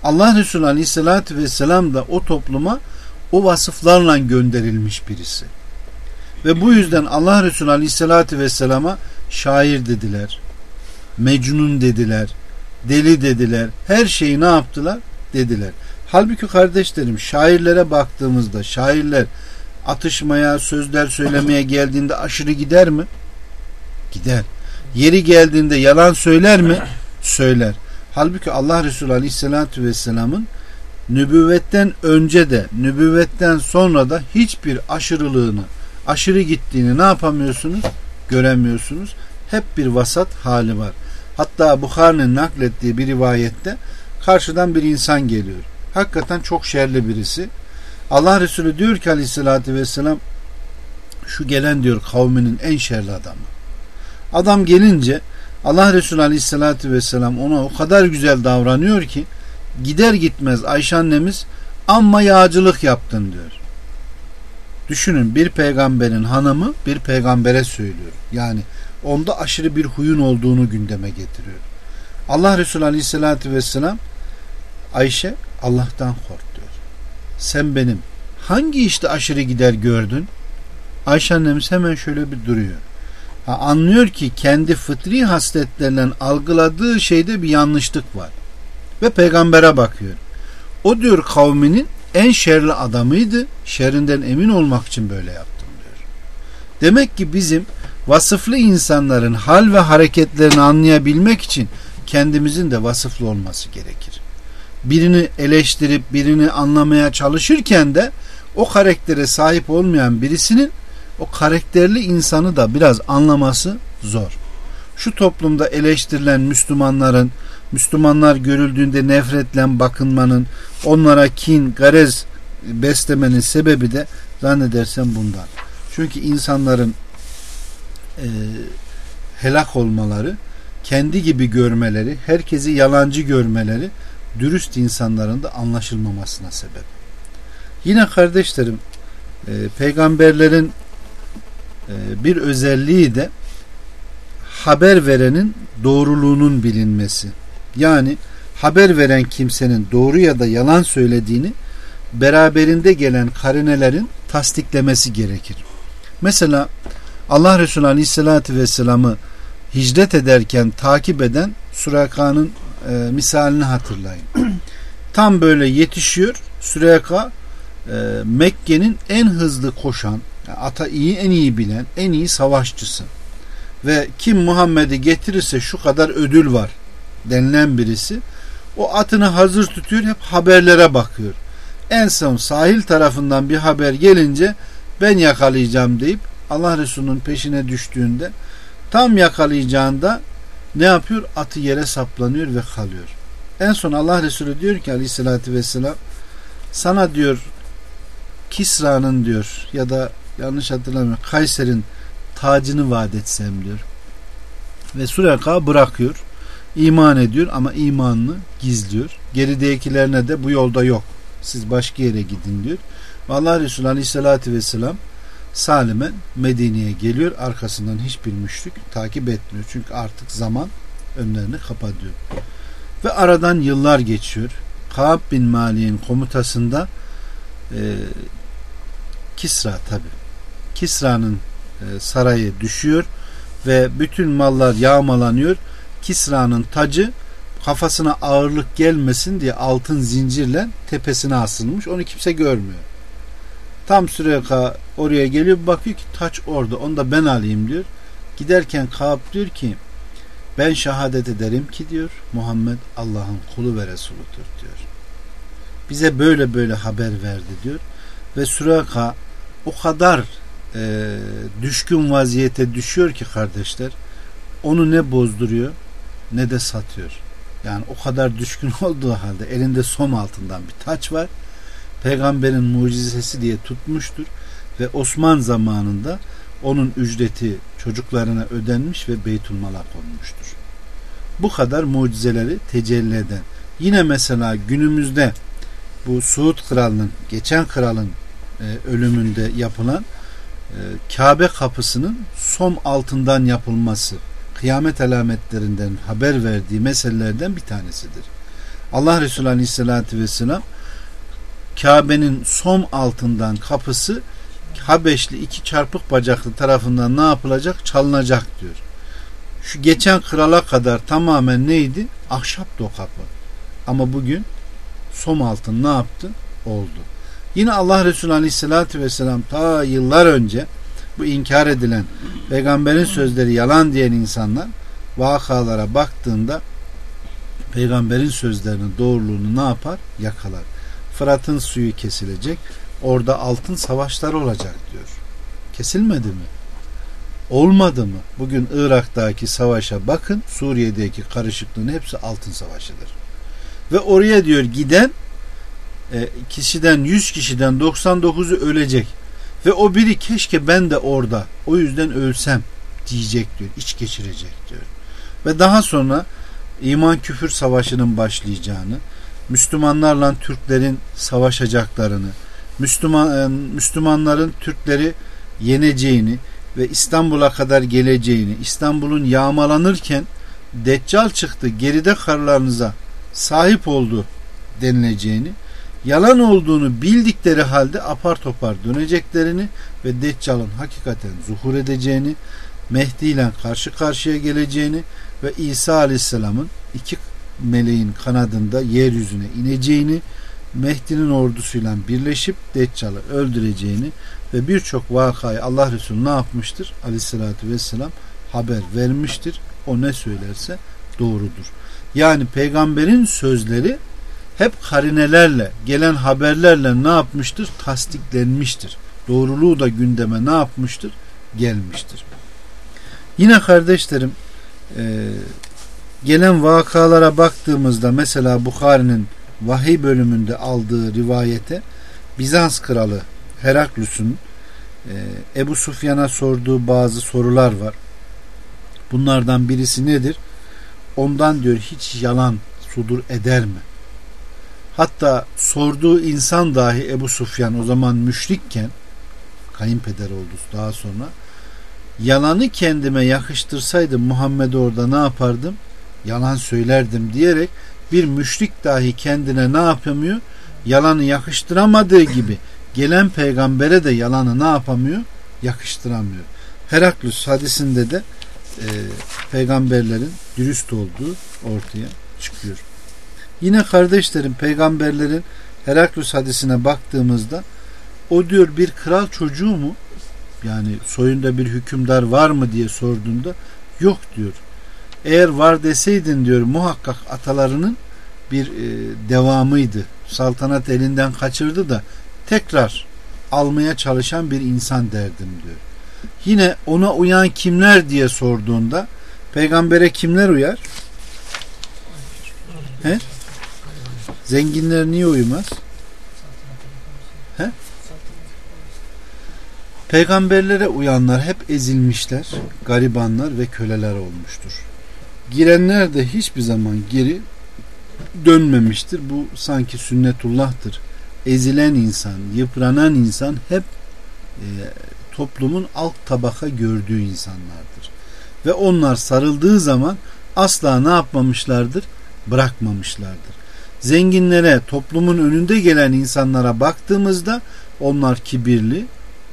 Allah Resulü Aleyhisselatü Vesselam da o topluma o vasıflarla gönderilmiş birisi. Ve bu yüzden Allah Resulü Aleyhisselatü Vesselam'a şair dediler. Mecnun dediler. Deli dediler. Her şeyi ne yaptılar? Dediler. Halbuki kardeşlerim şairlere baktığımızda şairler atışmaya, sözler söylemeye geldiğinde aşırı gider mi? Gider. Yeri geldiğinde yalan söyler mi? Söyler. Halbuki Allah Resulü Aleyhisselatü Vesselam'ın nübüvvetten önce de nübüvvetten sonra da hiçbir aşırılığını aşırı gittiğini ne yapamıyorsunuz? Göremiyorsunuz. Hep bir vasat hali var. Hatta Bukhari'nin naklettiği bir rivayette karşıdan bir insan geliyor. Hakikaten çok şerli birisi. Allah Resulü diyor ki aleyhissalatü vesselam şu gelen diyor kavminin en şerli adamı. Adam gelince Allah Resulü aleyhissalatü vesselam ona o kadar güzel davranıyor ki gider gitmez Ayşe annemiz amma yağcılık yaptın diyor. Düşünün bir peygamberin hanımı bir peygambere söylüyor. Yani onda aşırı bir huyun olduğunu gündeme getiriyor. Allah Resulü Aleyhisselatü Vesselam Ayşe Allah'tan kork diyor. Sen benim hangi işte aşırı gider gördün? Ayşe annemiz hemen şöyle bir duruyor. Ha, anlıyor ki kendi fıtri hasletlerle algıladığı şeyde bir yanlışlık var. Ve peygambere bakıyor. O diyor kavminin en şerli adamıydı. Şerrinden emin olmak için böyle yaptım diyor. Demek ki bizim vasıflı insanların hal ve hareketlerini anlayabilmek için kendimizin de vasıflı olması gerekir. Birini eleştirip birini anlamaya çalışırken de o karaktere sahip olmayan birisinin o karakterli insanı da biraz anlaması zor. Şu toplumda eleştirilen Müslümanların Müslümanlar görüldüğünde nefretle bakınmanın, onlara kin, garez beslemenin sebebi de zannedersem bundan. Çünkü insanların e, helak olmaları, kendi gibi görmeleri, herkesi yalancı görmeleri, dürüst insanların da anlaşılmamasına sebep. Yine kardeşlerim, e, peygamberlerin e, bir özelliği de haber verenin doğruluğunun bilinmesi. Yani haber veren kimsenin doğru ya da yalan söylediğini beraberinde gelen karinelerin tasdiklemesi gerekir. Mesela Allah Resulü Aleyhisselatü Vesselam'ı hicret ederken takip eden Suraka'nın e, misalini hatırlayın. Tam böyle yetişiyor Süreka e, Mekke'nin en hızlı koşan, ata iyi en iyi bilen, en iyi savaşçısı. Ve kim Muhammed'i getirirse şu kadar ödül var denilen birisi o atını hazır tutuyor hep haberlere bakıyor. En son sahil tarafından bir haber gelince ben yakalayacağım deyip Allah Resulü'nün peşine düştüğünde tam yakalayacağında ne yapıyor? Atı yere saplanıyor ve kalıyor. En son Allah Resulü diyor ki aleyhissalatü vesselam sana diyor Kisra'nın diyor ya da yanlış hatırlamıyorum Kayser'in tacını vaat etsem diyor. Ve Sureka bırakıyor iman ediyor ama imanını gizliyor. Geridekilerine de bu yolda yok. Siz başka yere gidin diyor. Ve Allah Resulü Aleyhisselatü Vesselam Salim'e Medine'ye geliyor. Arkasından hiçbir müşrik takip etmiyor. Çünkü artık zaman önlerini kapatıyor. Ve aradan yıllar geçiyor. Kaab bin Mali'nin komutasında e, Kisra tabi. Kisra'nın e, sarayı düşüyor ve bütün mallar yağmalanıyor Kisra'nın tacı kafasına ağırlık gelmesin diye altın zincirle tepesine asılmış. Onu kimse görmüyor. Tam Süreyka Oraya geliyor bakıyor ki taç orada. Onu da ben alayım diyor. Giderken Kaab diyor ki ben şehadet ederim ki diyor Muhammed Allah'ın kulu ve Resuludur diyor. Bize böyle böyle haber verdi diyor. Ve Suraka o kadar e, düşkün vaziyete düşüyor ki kardeşler onu ne bozduruyor ne de satıyor. Yani o kadar düşkün olduğu halde elinde som altından bir taç var. Peygamberin mucizesi diye tutmuştur ve Osman zamanında onun ücreti çocuklarına ödenmiş ve Beytülmal'a konmuştur. Bu kadar mucizeleri tecelli eden. Yine mesela günümüzde bu Suud kralının, geçen kralın e, ölümünde yapılan e, Kabe kapısının som altından yapılması kıyamet alametlerinden haber verdiği meselelerden bir tanesidir. Allah Resulü Aleyhisselatü Vesselam Kabe'nin som altından kapısı Habeşli iki çarpık bacaklı tarafından ne yapılacak? Çalınacak diyor. Şu geçen krala kadar tamamen neydi? Ahşaptı o kapı. Ama bugün som altın ne yaptı? Oldu. Yine Allah Resulü Aleyhisselatü Vesselam ta yıllar önce bu inkar edilen peygamberin sözleri yalan diyen insanlar vakalara baktığında peygamberin sözlerinin doğruluğunu ne yapar? Yakalar. Fırat'ın suyu kesilecek. Orada altın savaşları olacak diyor. Kesilmedi mi? Olmadı mı? Bugün Irak'taki savaşa bakın. Suriye'deki karışıklığın hepsi altın savaşıdır. Ve oraya diyor giden e, kişiden 100 kişiden 99'u ölecek. Ve o biri keşke ben de orada o yüzden ölsem diyecek diyor. iç geçirecek diyor. Ve daha sonra iman küfür savaşının başlayacağını, Müslümanlarla Türklerin savaşacaklarını, Müslüman, e, Müslümanların Türkleri yeneceğini ve İstanbul'a kadar geleceğini, İstanbul'un yağmalanırken Deccal çıktı geride karlarınıza sahip oldu denileceğini yalan olduğunu bildikleri halde apar topar döneceklerini ve Deccal'ın hakikaten zuhur edeceğini, Mehdi ile karşı karşıya geleceğini ve İsa Aleyhisselam'ın iki meleğin kanadında yeryüzüne ineceğini, Mehdi'nin ordusuyla birleşip Deccal'ı öldüreceğini ve birçok vakayı Allah Resulü ne yapmıştır? Aleyhissalatü vesselam haber vermiştir. O ne söylerse doğrudur. Yani peygamberin sözleri hep karinelerle, gelen haberlerle ne yapmıştır? Tasdiklenmiştir. Doğruluğu da gündeme ne yapmıştır? Gelmiştir. Yine kardeşlerim e, gelen vakalara baktığımızda mesela Bukhari'nin vahiy bölümünde aldığı rivayete Bizans kralı Heraklus'un e, Ebu Sufyan'a sorduğu bazı sorular var. Bunlardan birisi nedir? Ondan diyor hiç yalan sudur eder mi? Hatta sorduğu insan dahi Ebu Sufyan o zaman müşrikken kayınpeder oldu daha sonra yalanı kendime yakıştırsaydım Muhammed orada ne yapardım? Yalan söylerdim diyerek bir müşrik dahi kendine ne yapamıyor? Yalanı yakıştıramadığı gibi gelen peygambere de yalanı ne yapamıyor? Yakıştıramıyor. Heraklus hadisinde de e, peygamberlerin dürüst olduğu ortaya çıkıyor. Yine kardeşlerim peygamberlerin Heraklus hadisine baktığımızda o diyor bir kral çocuğu mu? Yani soyunda bir hükümdar var mı diye sorduğunda yok diyor. Eğer var deseydin diyor muhakkak atalarının bir e, devamıydı. Saltanat elinden kaçırdı da tekrar almaya çalışan bir insan derdim diyor. Yine ona uyan kimler diye sorduğunda peygambere kimler uyar? He? Zenginler niye uyumaz? He? Peygamberlere uyanlar hep ezilmişler, garibanlar ve köleler olmuştur. Girenler de hiçbir zaman geri dönmemiştir. Bu sanki sünnetullah'tır. Ezilen insan, yıpranan insan hep e, toplumun alt tabaka gördüğü insanlardır. Ve onlar sarıldığı zaman asla ne yapmamışlardır? Bırakmamışlardır. Zenginlere, toplumun önünde gelen insanlara baktığımızda onlar kibirli,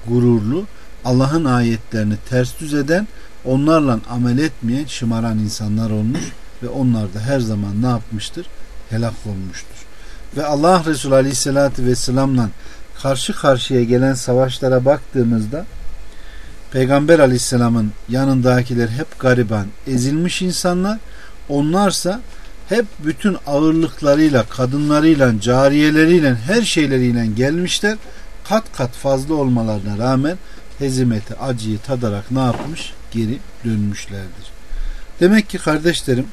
gururlu, Allah'ın ayetlerini ters düz eden, onlarla amel etmeyen, şımaran insanlar olmuş ve onlar da her zaman ne yapmıştır? Helak olmuştur. Ve Allah Resulü Aleyhisselatü Vesselam'la karşı karşıya gelen savaşlara baktığımızda Peygamber aleyhisselamın yanındakiler hep gariban, ezilmiş insanlar. Onlarsa hep bütün ağırlıklarıyla, kadınlarıyla, cariyeleriyle, her şeyleriyle gelmişler. Kat kat fazla olmalarına rağmen hezimeti, acıyı tadarak ne yapmış? Geri dönmüşlerdir. Demek ki kardeşlerim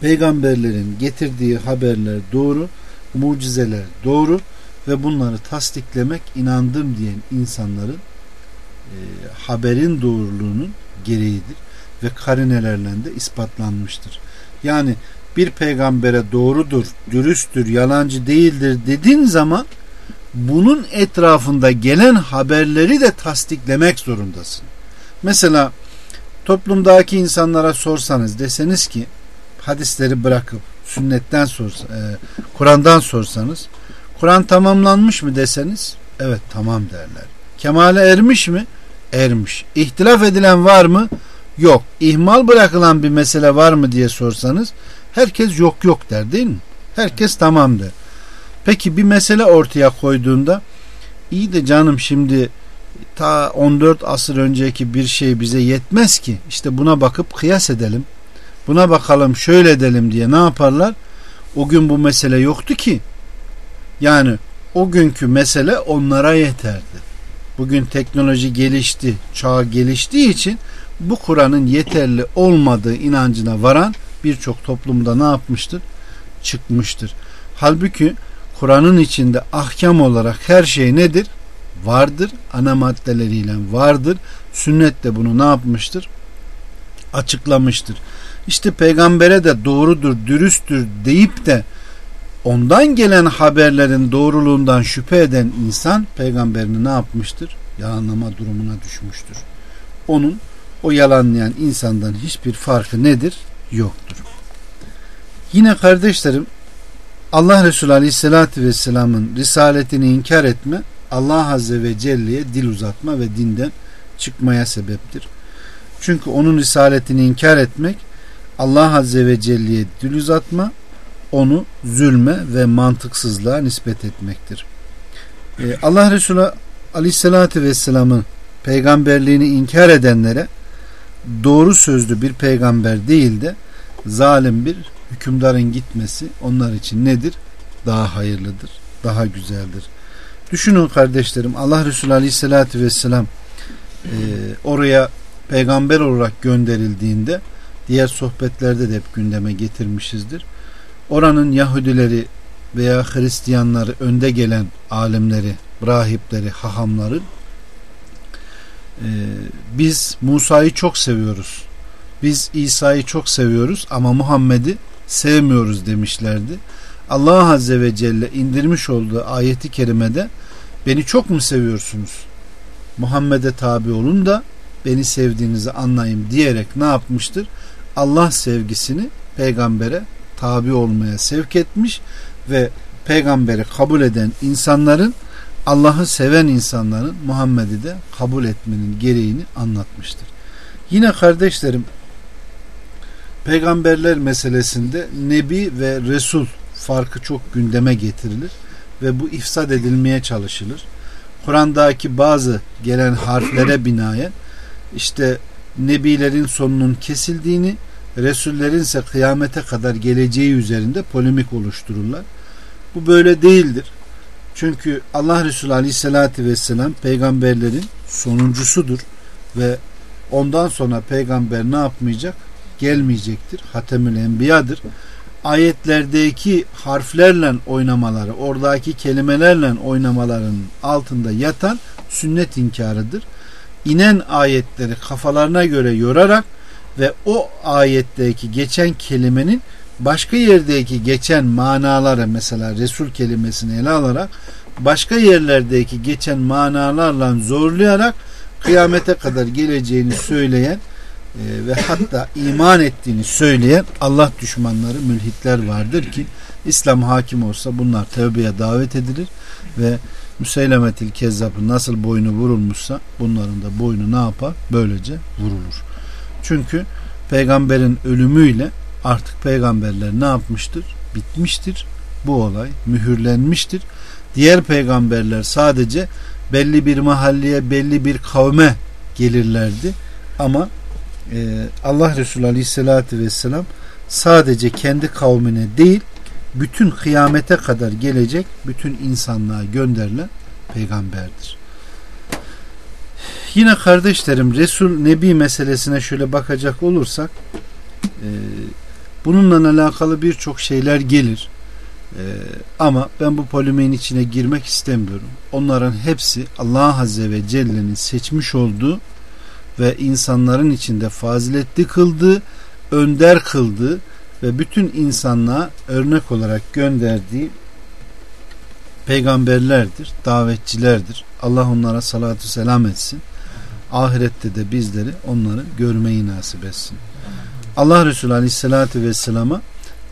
peygamberlerin getirdiği haberler doğru, mucizeler doğru ve bunları tasdiklemek inandım diyen insanların e, haberin doğruluğunun gereğidir ve karinelerle de ispatlanmıştır. Yani bir peygambere doğrudur, dürüsttür, yalancı değildir dediğin zaman bunun etrafında gelen haberleri de tasdiklemek zorundasın. Mesela toplumdaki insanlara sorsanız deseniz ki hadisleri bırakıp sünnetten sorsa, e, Kur'an'dan sorsanız Kur'an tamamlanmış mı deseniz evet tamam derler. Kemale ermiş mi? Ermiş. İhtilaf edilen var mı? Yok. İhmal bırakılan bir mesele var mı diye sorsanız herkes yok yok der değil mi? Herkes tamam der. Peki bir mesele ortaya koyduğunda iyi de canım şimdi ta 14 asır önceki bir şey bize yetmez ki. İşte buna bakıp kıyas edelim. Buna bakalım şöyle edelim diye ne yaparlar? O gün bu mesele yoktu ki. Yani o günkü mesele onlara yeterdi. Bugün teknoloji gelişti, çağ geliştiği için bu Kur'an'ın yeterli olmadığı inancına varan birçok toplumda ne yapmıştır? Çıkmıştır. Halbuki Kur'an'ın içinde ahkam olarak her şey nedir? Vardır. Ana maddeleriyle vardır. Sünnet de bunu ne yapmıştır? Açıklamıştır. İşte peygambere de doğrudur, dürüsttür deyip de ondan gelen haberlerin doğruluğundan şüphe eden insan peygamberini ne yapmıştır? Yalanlama durumuna düşmüştür. Onun o yalanlayan insandan hiçbir farkı nedir? Yoktur. Yine kardeşlerim Allah Resulü Aleyhisselatü Vesselam'ın risaletini inkar etme Allah Azze ve Celle'ye dil uzatma ve dinden çıkmaya sebeptir. Çünkü onun risaletini inkar etmek Allah Azze ve Celle'ye dil uzatma onu zulme ve mantıksızlığa nispet etmektir. Ee, Allah Resulü Aleyhisselatü Vesselam'ın peygamberliğini inkar edenlere doğru sözlü bir peygamber değil de zalim bir hükümdarın gitmesi onlar için nedir? Daha hayırlıdır, daha güzeldir. Düşünün kardeşlerim Allah Resulü Aleyhisselatü Vesselam e, oraya peygamber olarak gönderildiğinde diğer sohbetlerde de hep gündeme getirmişizdir. Oranın Yahudileri veya Hristiyanları önde gelen alimleri, rahipleri, hahamları e, biz Musa'yı çok seviyoruz. Biz İsa'yı çok seviyoruz ama Muhammed'i sevmiyoruz demişlerdi. Allah Azze ve Celle indirmiş olduğu ayeti kerimede beni çok mu seviyorsunuz? Muhammed'e tabi olun da beni sevdiğinizi anlayayım diyerek ne yapmıştır? Allah sevgisini peygambere tabi olmaya sevk etmiş ve peygamberi kabul eden insanların Allah'ı seven insanların Muhammed'i de kabul etmenin gereğini anlatmıştır. Yine kardeşlerim peygamberler meselesinde nebi ve resul farkı çok gündeme getirilir ve bu ifsad edilmeye çalışılır. Kur'an'daki bazı gelen harflere binaen işte nebilerin sonunun kesildiğini, resullerin ise kıyamete kadar geleceği üzerinde polemik oluştururlar. Bu böyle değildir. Çünkü Allah Resulü Aleyhisselatü Vesselam peygamberlerin sonuncusudur ve ondan sonra peygamber ne yapmayacak? Gelmeyecektir. Hatemül Enbiya'dır. Ayetlerdeki harflerle oynamaları, oradaki kelimelerle oynamaların altında yatan sünnet inkarıdır. İnen ayetleri kafalarına göre yorarak ve o ayetteki geçen kelimenin başka yerdeki geçen manaları mesela Resul kelimesini ele alarak başka yerlerdeki geçen manalarla zorlayarak kıyamete kadar geleceğini söyleyen ve hatta iman ettiğini söyleyen Allah düşmanları mülhitler vardır ki İslam hakim olsa bunlar tövbeye davet edilir ve Müseylemetil Kezzab'ın nasıl boynu vurulmuşsa bunların da boynu ne yapar? Böylece vurulur. Çünkü peygamberin ölümüyle artık peygamberler ne yapmıştır? Bitmiştir. Bu olay mühürlenmiştir. Diğer peygamberler sadece belli bir mahalleye, belli bir kavme gelirlerdi. Ama Allah Resulü Aleyhisselatü Vesselam sadece kendi kavmine değil, bütün kıyamete kadar gelecek bütün insanlığa gönderilen peygamberdir. Yine kardeşlerim Resul Nebi meselesine şöyle bakacak olursak e, bununla alakalı birçok şeyler gelir. E, ama ben bu polemiğin içine girmek istemiyorum. Onların hepsi Allah Azze ve Celle'nin seçmiş olduğu ve insanların içinde faziletli kıldığı, önder kıldığı ve bütün insanlığa örnek olarak gönderdiği peygamberlerdir, davetçilerdir. Allah onlara salatu selam etsin. Ahirette de bizleri onları görmeyi nasip etsin. Allah Resulü Aleyhisselatü Vesselam'a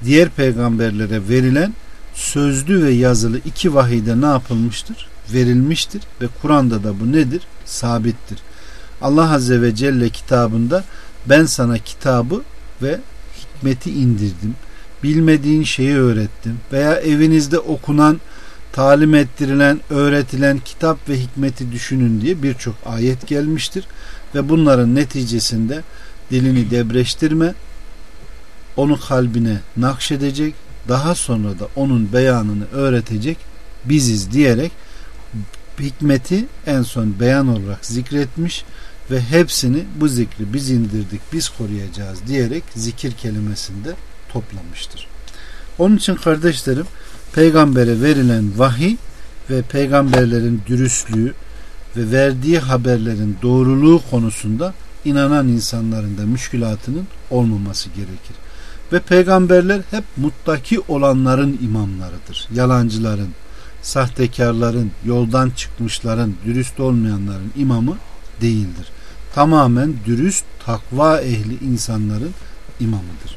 diğer peygamberlere verilen sözlü ve yazılı iki vahide ne yapılmıştır? Verilmiştir ve Kur'an'da da bu nedir? Sabittir. Allah Azze ve Celle kitabında ben sana kitabı ve hikmeti indirdim. Bilmediğin şeyi öğrettim veya evinizde okunan, talim ettirilen, öğretilen kitap ve hikmeti düşünün diye birçok ayet gelmiştir. Ve bunların neticesinde dilini debreştirme, onu kalbine nakşedecek, daha sonra da onun beyanını öğretecek biziz diyerek hikmeti en son beyan olarak zikretmiş ve hepsini bu zikri biz indirdik biz koruyacağız diyerek zikir kelimesinde toplamıştır. Onun için kardeşlerim peygambere verilen vahiy ve peygamberlerin dürüstlüğü ve verdiği haberlerin doğruluğu konusunda inanan insanların da müşkülatının olmaması gerekir. Ve peygamberler hep muttaki olanların imamlarıdır. Yalancıların, sahtekarların, yoldan çıkmışların, dürüst olmayanların imamı değildir. Tamamen dürüst, takva ehli insanların imamıdır.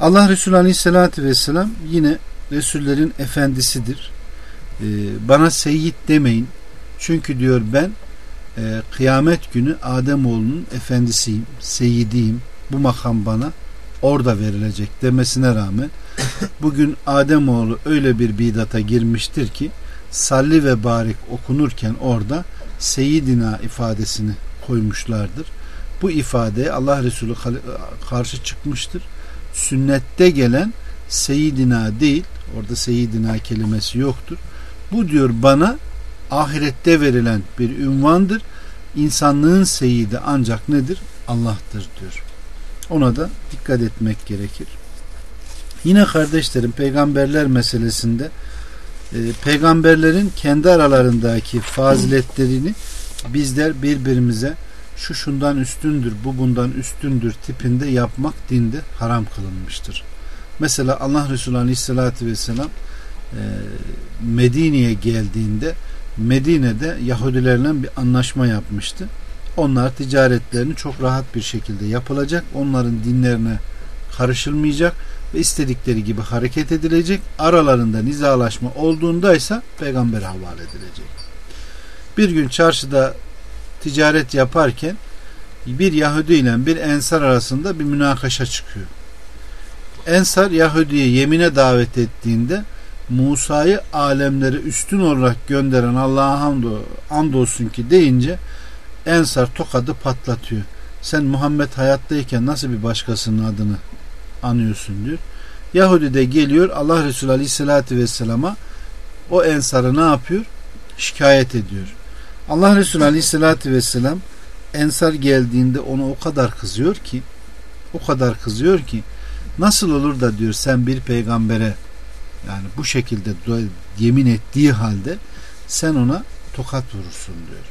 Allah Resulü Aleyhisselatü Vesselam yine Resullerin efendisidir. Ee, bana seyyid demeyin. Çünkü diyor ben e, kıyamet günü Ademoğlunun efendisiyim, seyyidiyim. Bu makam bana orada verilecek demesine rağmen bugün Ademoğlu öyle bir bidata girmiştir ki salli ve barik okunurken orada Seyyidina ifadesini koymuşlardır. Bu ifadeye Allah Resulü karşı çıkmıştır. Sünnette gelen Seyyidina değil, orada Seyyidina kelimesi yoktur. Bu diyor bana ahirette verilen bir ünvandır. İnsanlığın seyidi ancak nedir? Allah'tır diyor. Ona da dikkat etmek gerekir. Yine kardeşlerim peygamberler meselesinde e, peygamberlerin kendi aralarındaki faziletlerini bizler birbirimize şu şundan üstündür, bu bundan üstündür tipinde yapmak dinde haram kılınmıştır. Mesela Allah Resulü Aleyhisselatü Vesselam e, Medine'ye geldiğinde Medine'de Yahudilerle bir anlaşma yapmıştı. Onlar ticaretlerini çok rahat bir şekilde yapılacak. Onların dinlerine karışılmayacak ve istedikleri gibi hareket edilecek. Aralarında nizalaşma olduğunda ise peygambere havale edilecek. Bir gün çarşıda ticaret yaparken bir Yahudi ile bir Ensar arasında bir münakaşa çıkıyor. Ensar Yahudi'ye yemine davet ettiğinde Musa'yı alemleri üstün olarak gönderen Allah'a hamdo, andolsun ki deyince Ensar tokadı patlatıyor. Sen Muhammed hayattayken nasıl bir başkasının adını anıyorsun diyor. Yahudi de geliyor Allah Resulü Aleyhisselatü Vesselam'a o Ensar'ı ne yapıyor? Şikayet ediyor. Allah Resulü Aleyhisselatü Vesselam Ensar geldiğinde ona o kadar kızıyor ki o kadar kızıyor ki nasıl olur da diyor sen bir peygambere yani bu şekilde yemin ettiği halde sen ona tokat vurursun diyor.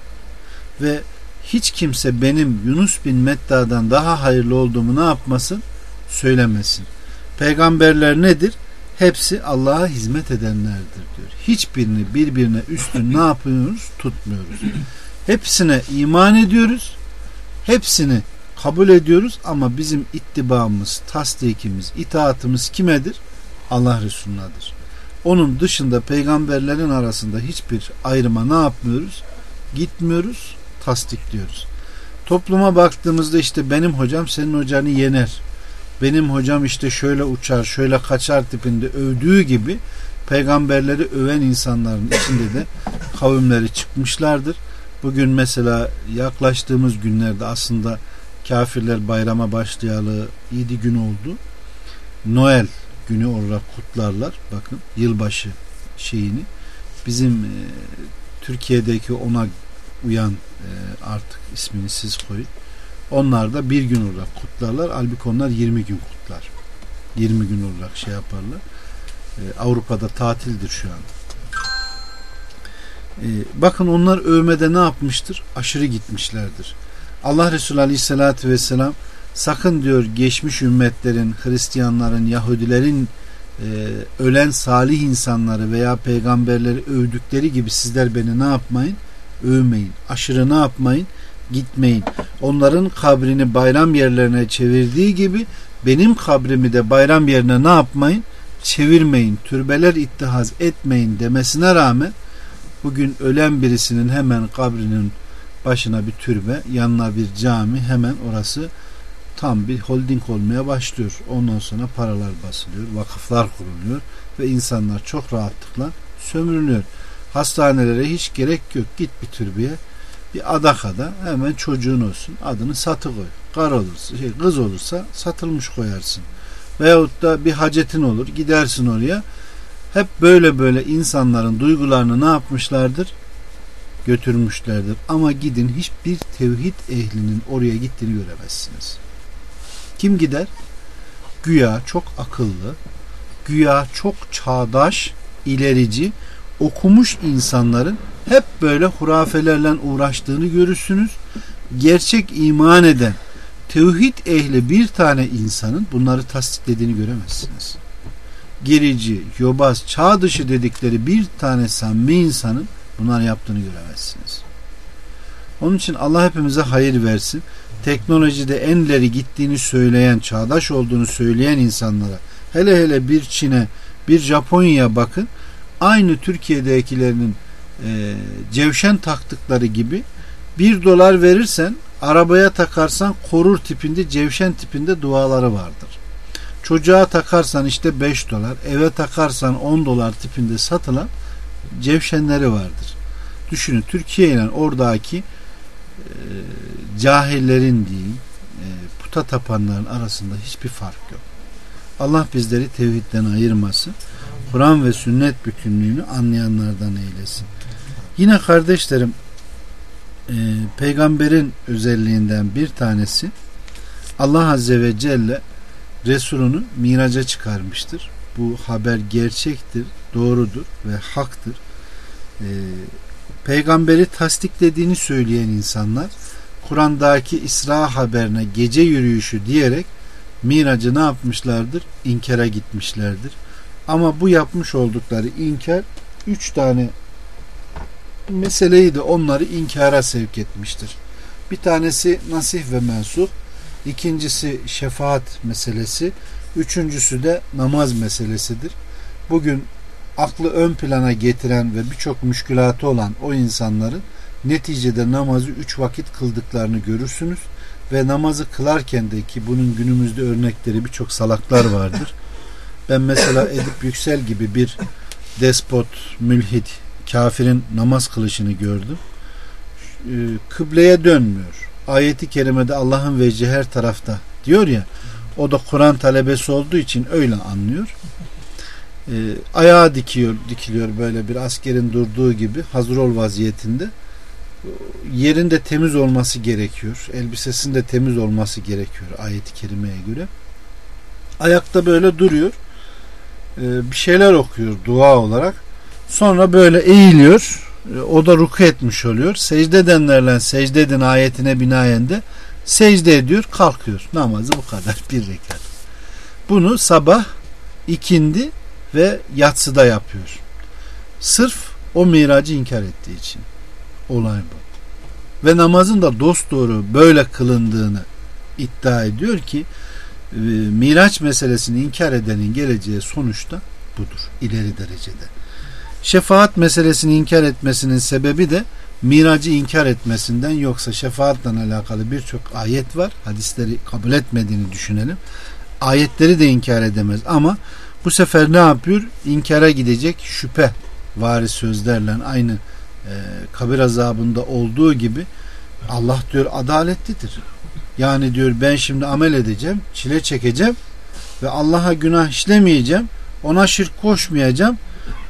Ve hiç kimse benim Yunus bin Metta'dan daha hayırlı olduğumu ne yapmasın? Söylemesin. Peygamberler nedir? Hepsi Allah'a hizmet edenlerdir diyor. Hiçbirini birbirine üstün ne yapıyoruz? Tutmuyoruz. Hepsine iman ediyoruz. Hepsini kabul ediyoruz ama bizim ittibamız, tasdikimiz, itaatımız kimedir? Allah Resulünadır. Onun dışında peygamberlerin arasında hiçbir ayrıma ne yapmıyoruz? Gitmiyoruz, tasdikliyoruz. Topluma baktığımızda işte benim hocam senin hocanı yener. Benim hocam işte şöyle uçar, şöyle kaçar tipinde övdüğü gibi Peygamberleri öven insanların içinde de kavimleri çıkmışlardır. Bugün mesela yaklaştığımız günlerde aslında kafirler bayrama başlayalı 7 gün oldu. Noel günü olarak kutlarlar. Bakın yılbaşı şeyini. Bizim e, Türkiye'deki ona uyan e, artık ismini siz koyun. Onlar da bir gün olarak kutlarlar. Halbuki onlar 20 gün kutlar. 20 gün olarak şey yaparlar. E, Avrupa'da tatildir şu an. E, bakın onlar övmede ne yapmıştır? Aşırı gitmişlerdir. Allah Resulü Aleyhisselatü Vesselam sakın diyor geçmiş ümmetlerin, Hristiyanların, Yahudilerin e, ölen salih insanları veya peygamberleri övdükleri gibi sizler beni ne yapmayın? Övmeyin. Aşırı ne yapmayın? Gitmeyin. Onların kabrini bayram yerlerine çevirdiği gibi benim kabrimi de bayram yerine ne yapmayın? Çevirmeyin. Türbeler ittihaz etmeyin demesine rağmen bugün ölen birisinin hemen kabrinin başına bir türbe, yanına bir cami hemen orası tam bir holding olmaya başlıyor. Ondan sonra paralar basılıyor, vakıflar kuruluyor ve insanlar çok rahatlıkla sömürülüyor. Hastanelere hiç gerek yok. Git bir türbeye bir adakada hemen çocuğun olsun. Adını satı koy. Kar olursa, şey, kız olursa satılmış koyarsın. Veyahut da bir hacetin olur. Gidersin oraya. Hep böyle böyle insanların duygularını ne yapmışlardır? Götürmüşlerdir. Ama gidin hiçbir tevhid ehlinin oraya gittiğini göremezsiniz. Kim gider? Güya çok akıllı, güya çok çağdaş, ilerici, okumuş insanların hep böyle hurafelerle uğraştığını görürsünüz. Gerçek iman eden, tevhid ehli bir tane insanın bunları tasdiklediğini göremezsiniz. Gerici, yobaz, çağ dışı dedikleri bir tane samimi insanın bunları yaptığını göremezsiniz. Onun için Allah hepimize hayır versin teknolojide enleri gittiğini söyleyen, çağdaş olduğunu söyleyen insanlara hele hele bir Çin'e, bir Japonya'ya bakın. Aynı Türkiye'dekilerinin e, cevşen taktıkları gibi bir dolar verirsen arabaya takarsan korur tipinde cevşen tipinde duaları vardır. Çocuğa takarsan işte 5 dolar, eve takarsan 10 dolar tipinde satılan cevşenleri vardır. Düşünün Türkiye ile oradaki e, cahillerin değil e, puta tapanların arasında hiçbir fark yok. Allah bizleri tevhidden ayırmasın. Kur'an ve sünnet bütünlüğünü anlayanlardan eylesin. Yine kardeşlerim e, peygamberin özelliğinden bir tanesi Allah Azze ve Celle Resulünü miraca çıkarmıştır. Bu haber gerçektir, doğrudur ve haktır. E, peygamberi tasdiklediğini söyleyen insanlar Kur'an'daki İsra haberine gece yürüyüşü diyerek miracı ne yapmışlardır? İnkara gitmişlerdir. Ama bu yapmış oldukları inkar üç tane meseleyi de onları inkara sevk etmiştir. Bir tanesi nasih ve mensuh, ikincisi şefaat meselesi, üçüncüsü de namaz meselesidir. Bugün aklı ön plana getiren ve birçok müşkülatı olan o insanların neticede namazı üç vakit kıldıklarını görürsünüz ve namazı kılarken de ki bunun günümüzde örnekleri birçok salaklar vardır. Ben mesela Edip Yüksel gibi bir despot, mülhid, kafirin namaz kılışını gördüm. Ee, kıbleye dönmüyor. Ayeti kerimede Allah'ın veci her tarafta diyor ya o da Kur'an talebesi olduğu için öyle anlıyor e, ayağa dikiyor, dikiliyor böyle bir askerin durduğu gibi hazır ol vaziyetinde. Yerinde temiz olması gerekiyor. Elbisesinde temiz olması gerekiyor ayet-i kerimeye göre. Ayakta böyle duruyor. E, bir şeyler okuyor dua olarak. Sonra böyle eğiliyor. E, o da ruku etmiş oluyor. Secde edenlerle secde edin ayetine binaen de secde ediyor kalkıyor. Namazı bu kadar bir rekat. Bunu sabah ikindi ve yatsıda yapıyor. Sırf o miracı inkar ettiği için. Olay bu. Ve namazın da dost doğru böyle kılındığını iddia ediyor ki e, miraç meselesini inkar edenin geleceği sonuçta budur. ileri derecede. Şefaat meselesini inkar etmesinin sebebi de miracı inkar etmesinden yoksa şefaatle alakalı birçok ayet var. Hadisleri kabul etmediğini düşünelim. Ayetleri de inkar edemez ama Bu sefer ne yapıyor? İnkara gidecek şüphe vari sözlerle aynı e, kabir azabında olduğu gibi Allah diyor adaletlidir. Yani diyor ben şimdi amel edeceğim, çile çekeceğim ve Allah'a günah işlemeyeceğim, ona şirk koşmayacağım.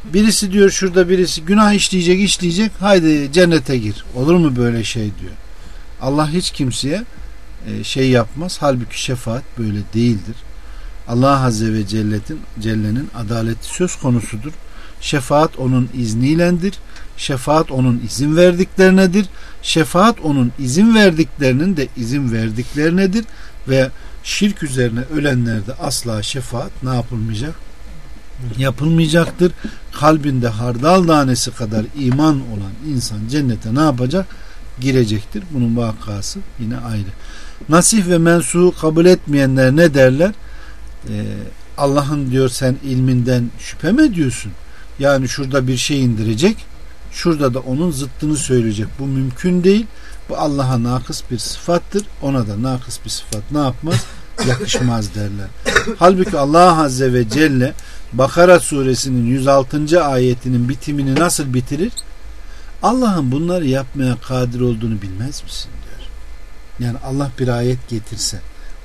Birisi diyor şurada birisi günah işleyecek işleyecek haydi cennete gir. Olur mu böyle şey diyor. Allah hiç kimseye e, şey yapmaz. Halbuki şefaat böyle değildir. Allah Azze ve Celle'nin Celle'nin adaleti söz konusudur. Şefaat onun izniylendir. Şefaat onun izin verdiklerinedir. Şefaat onun izin verdiklerinin de izin verdiklerinedir ve şirk üzerine ölenlerde asla şefaat ne yapılmayacak? Yapılmayacaktır. Kalbinde hardal tanesi kadar iman olan insan cennete ne yapacak? Girecektir. Bunun vakası yine ayrı. Nasih ve mensuğu kabul etmeyenler ne derler? Ee, Allah'ın diyor sen ilminden şüphe mi ediyorsun? Yani şurada bir şey indirecek, şurada da onun zıttını söyleyecek. Bu mümkün değil. Bu Allah'a nakıs bir sıfattır. Ona da nakıs bir sıfat ne yapmaz? Yakışmaz derler. Halbuki Allah Azze ve Celle Bakara suresinin 106. ayetinin bitimini nasıl bitirir? Allah'ın bunları yapmaya kadir olduğunu bilmez misin diyor. Yani Allah bir ayet getirse,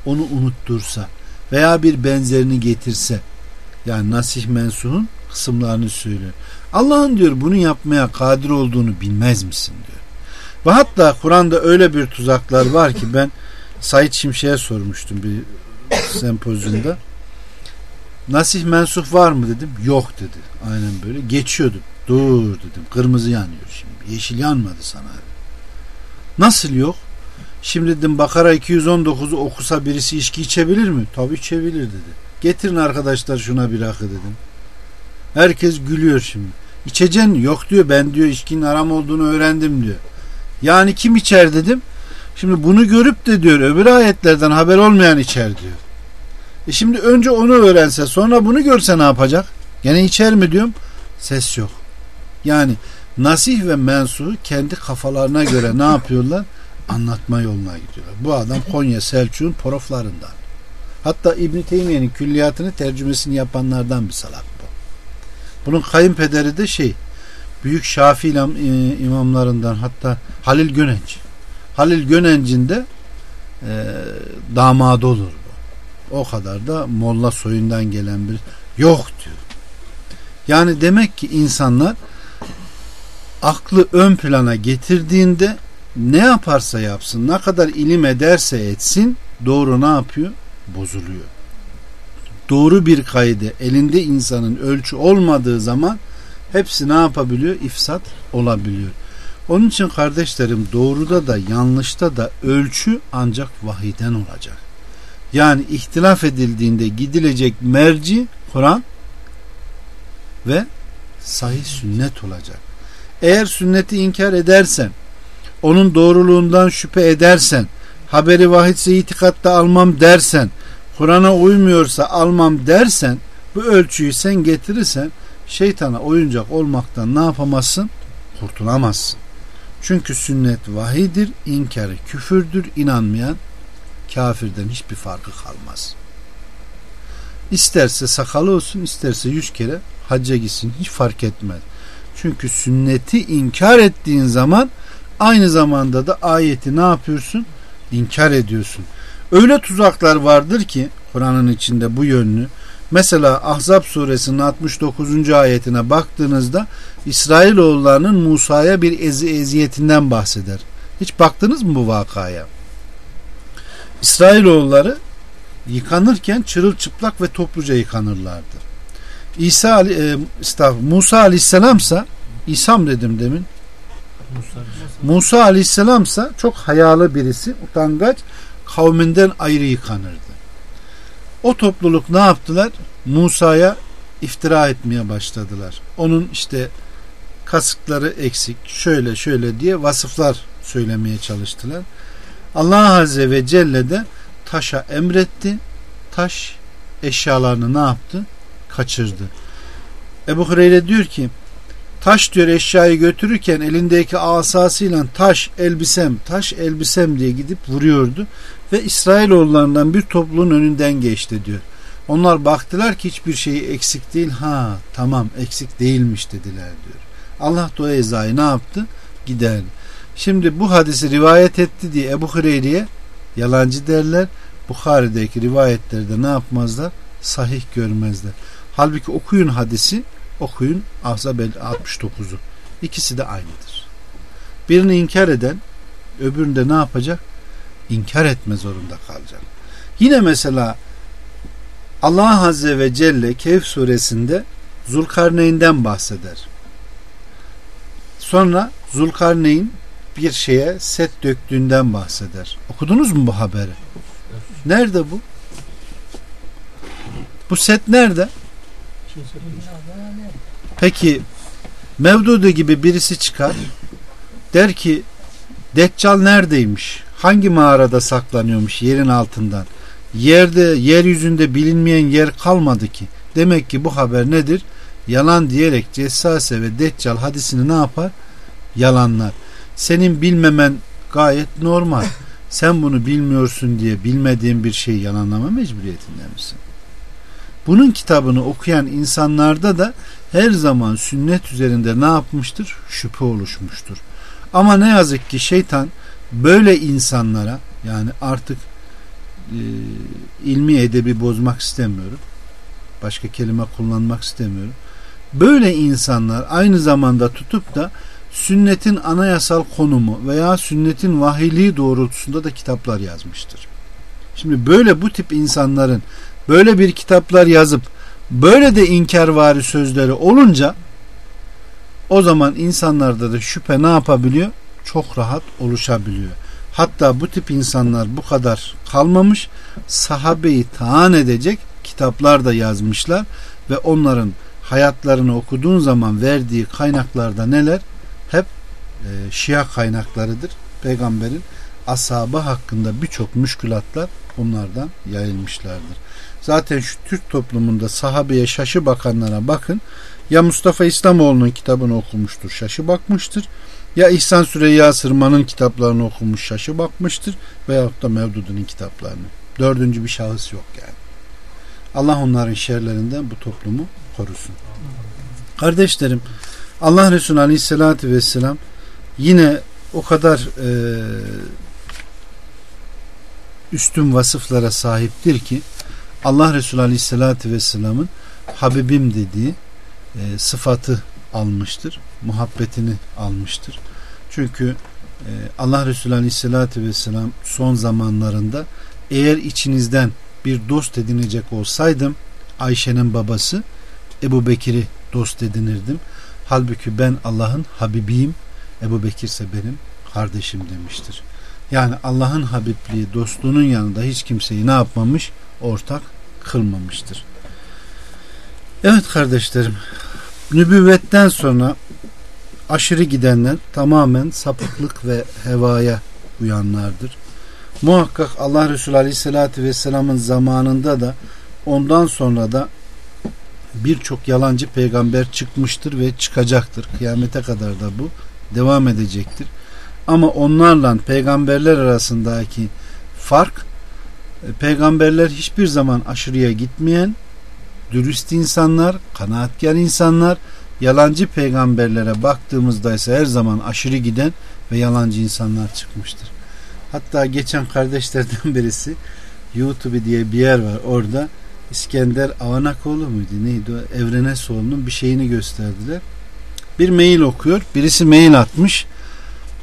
onu unuttursa veya bir benzerini getirse yani nasih mensuhun kısımlarını söylüyor. Allah'ın diyor bunu yapmaya kadir olduğunu bilmez misin diyor. Ve hatta Kur'an'da öyle bir tuzaklar var ki ben Said Şimşek'e sormuştum bir sempozyumda. Nasih mensuh var mı dedim. Yok dedi. Aynen böyle. Geçiyordum. Dur dedim. Kırmızı yanıyor şimdi. Yeşil yanmadı sana. Nasıl yok? Şimdi dedim Bakara 219'u okusa birisi içki içebilir mi? Tabii içebilir dedi. Getirin arkadaşlar şuna bir rakı dedim. Herkes gülüyor şimdi. İçeceksin yok diyor ben diyor içkinin haram olduğunu öğrendim diyor. Yani kim içer dedim. Şimdi bunu görüp de diyor öbür ayetlerden haber olmayan içer diyor. E şimdi önce onu öğrense sonra bunu görse ne yapacak? Gene içer mi diyorum? Ses yok. Yani nasih ve mensuhu kendi kafalarına göre ne yapıyorlar? Anlatma yoluna gidiyorlar. Bu adam Konya Selçuk'un poroflarından. Hatta İbn Teymiye'nin külliyatını tercümesini yapanlardan bir salak bu. Bunun kayınpederi de şey büyük Şafii imamlarından hatta Halil Gönenç. Halil Gönenç'in de e, damadı olur. O kadar da Molla soyundan gelen bir yok diyor. Yani demek ki insanlar aklı ön plana getirdiğinde ne yaparsa yapsın, ne kadar ilim ederse etsin doğru ne yapıyor? Bozuluyor. Doğru bir kaydı elinde insanın ölçü olmadığı zaman hepsi ne yapabiliyor? İfsat olabiliyor. Onun için kardeşlerim doğruda da yanlışta da ölçü ancak vahiden olacak. Yani ihtilaf edildiğinde gidilecek merci Kur'an ve sahih sünnet olacak. Eğer sünneti inkar edersen, onun doğruluğundan şüphe edersen, haberi vahidse itikatta almam dersen, Kur'an'a uymuyorsa almam dersen, bu ölçüyü sen getirirsen şeytana oyuncak olmaktan ne yapamazsın? Kurtulamazsın. Çünkü sünnet vahidir, inkarı küfürdür, inanmayan kafirden hiçbir farkı kalmaz. İsterse sakalı olsun, isterse yüz kere hacca gitsin, hiç fark etmez. Çünkü sünneti inkar ettiğin zaman aynı zamanda da ayeti ne yapıyorsun? İnkar ediyorsun. Öyle tuzaklar vardır ki Kur'an'ın içinde bu yönlü. Mesela Ahzab suresinin 69. ayetine baktığınızda İsrailoğullarının Musa'ya bir ezi eziyetinden bahseder. Hiç baktınız mı bu vakaya? İsrailoğulları yıkanırken çırılçıplak ve topluca yıkanırlardı. İsa e, Musa aleyhisselamsa İsam dedim demin. Musa, Musa aleyhisselamsa çok hayalı birisi, utangaç, kavminden ayrı yıkanırdı. O topluluk ne yaptılar? Musa'ya iftira etmeye başladılar. Onun işte kasıkları eksik, şöyle şöyle diye vasıflar söylemeye çalıştılar. Allah Azze ve Celle de taşa emretti. Taş eşyalarını ne yaptı? Kaçırdı. Ebu Hureyre diyor ki taş diyor eşyayı götürürken elindeki asasıyla taş elbisem taş elbisem diye gidip vuruyordu ve İsrailoğullarından bir topluluğun önünden geçti diyor. Onlar baktılar ki hiçbir şey eksik değil. Ha tamam eksik değilmiş dediler diyor. Allah da o ezayı ne yaptı? Giderdi. Şimdi bu hadisi rivayet etti diye Ebu Hureyre'ye yalancı derler. Bukhari'deki rivayetlerde ne yapmazlar? Sahih görmezler. Halbuki okuyun hadisi, okuyun Ahzab 69'u. İkisi de aynıdır. Birini inkar eden öbüründe ne yapacak? İnkar etme zorunda kalacak. Yine mesela Allah Azze ve Celle Kehf suresinde Zulkarneyn'den bahseder. Sonra Zulkarneyn bir şeye set döktüğünden bahseder. Okudunuz mu bu haberi? Nerede bu? Bu set nerede? Peki Mevdudu gibi birisi çıkar der ki Deccal neredeymiş? Hangi mağarada saklanıyormuş yerin altından? Yerde, yeryüzünde bilinmeyen yer kalmadı ki. Demek ki bu haber nedir? Yalan diyerek Cessase ve Deccal hadisini ne yapar? Yalanlar. Senin bilmemen gayet normal. Sen bunu bilmiyorsun diye bilmediğin bir şeyi yalanlama mecburiyetinde misin? Bunun kitabını okuyan insanlarda da her zaman sünnet üzerinde ne yapmıştır? Şüphe oluşmuştur. Ama ne yazık ki şeytan böyle insanlara yani artık e, ilmi edebi bozmak istemiyorum. Başka kelime kullanmak istemiyorum. Böyle insanlar aynı zamanda tutup da sünnetin anayasal konumu veya sünnetin vahiliği doğrultusunda da kitaplar yazmıştır. Şimdi böyle bu tip insanların böyle bir kitaplar yazıp böyle de inkarvari sözleri olunca o zaman insanlarda da şüphe ne yapabiliyor? Çok rahat oluşabiliyor. Hatta bu tip insanlar bu kadar kalmamış sahabeyi taan edecek kitaplar da yazmışlar ve onların hayatlarını okuduğun zaman verdiği kaynaklarda neler? E, Şia kaynaklarıdır. Peygamberin ashabı hakkında birçok müşkülatlar onlardan yayılmışlardır. Zaten şu Türk toplumunda sahabeye şaşı bakanlara bakın. Ya Mustafa İslamoğlu'nun kitabını okumuştur, şaşı bakmıştır. Ya İhsan Süreyya Sırman'ın kitaplarını okumuş, şaşı bakmıştır. Veyahut da Mevdud'un kitaplarını. Dördüncü bir şahıs yok yani. Allah onların şerlerinden bu toplumu korusun. Kardeşlerim, Allah Resulü Aleyhisselatü Vesselam yine o kadar e, üstün vasıflara sahiptir ki Allah Resulü Aleyhisselatü Vesselam'ın Habibim dediği e, sıfatı almıştır. Muhabbetini almıştır. Çünkü e, Allah Resulü Aleyhisselatü Vesselam son zamanlarında eğer içinizden bir dost edinecek olsaydım Ayşe'nin babası Ebu Bekir'i dost edinirdim. Halbuki ben Allah'ın Habibiyim. Ebu Bekir ise benim kardeşim demiştir. Yani Allah'ın Habibliği dostluğunun yanında hiç kimseyi ne yapmamış? Ortak kılmamıştır. Evet kardeşlerim nübüvvetten sonra aşırı gidenler tamamen sapıklık ve hevaya uyanlardır. Muhakkak Allah Resulü Aleyhisselatü Vesselam'ın zamanında da ondan sonra da birçok yalancı peygamber çıkmıştır ve çıkacaktır. Kıyamete kadar da bu devam edecektir. Ama onlarla peygamberler arasındaki fark e, peygamberler hiçbir zaman aşırıya gitmeyen dürüst insanlar, kanaatkar insanlar, yalancı peygamberlere baktığımızda ise her zaman aşırı giden ve yalancı insanlar çıkmıştır. Hatta geçen kardeşlerden birisi YouTube diye bir yer var orada İskender Avanakoğlu muydu neydi o Evrenesoğlu'nun bir şeyini gösterdiler. Bir mail okuyor. Birisi mail atmış.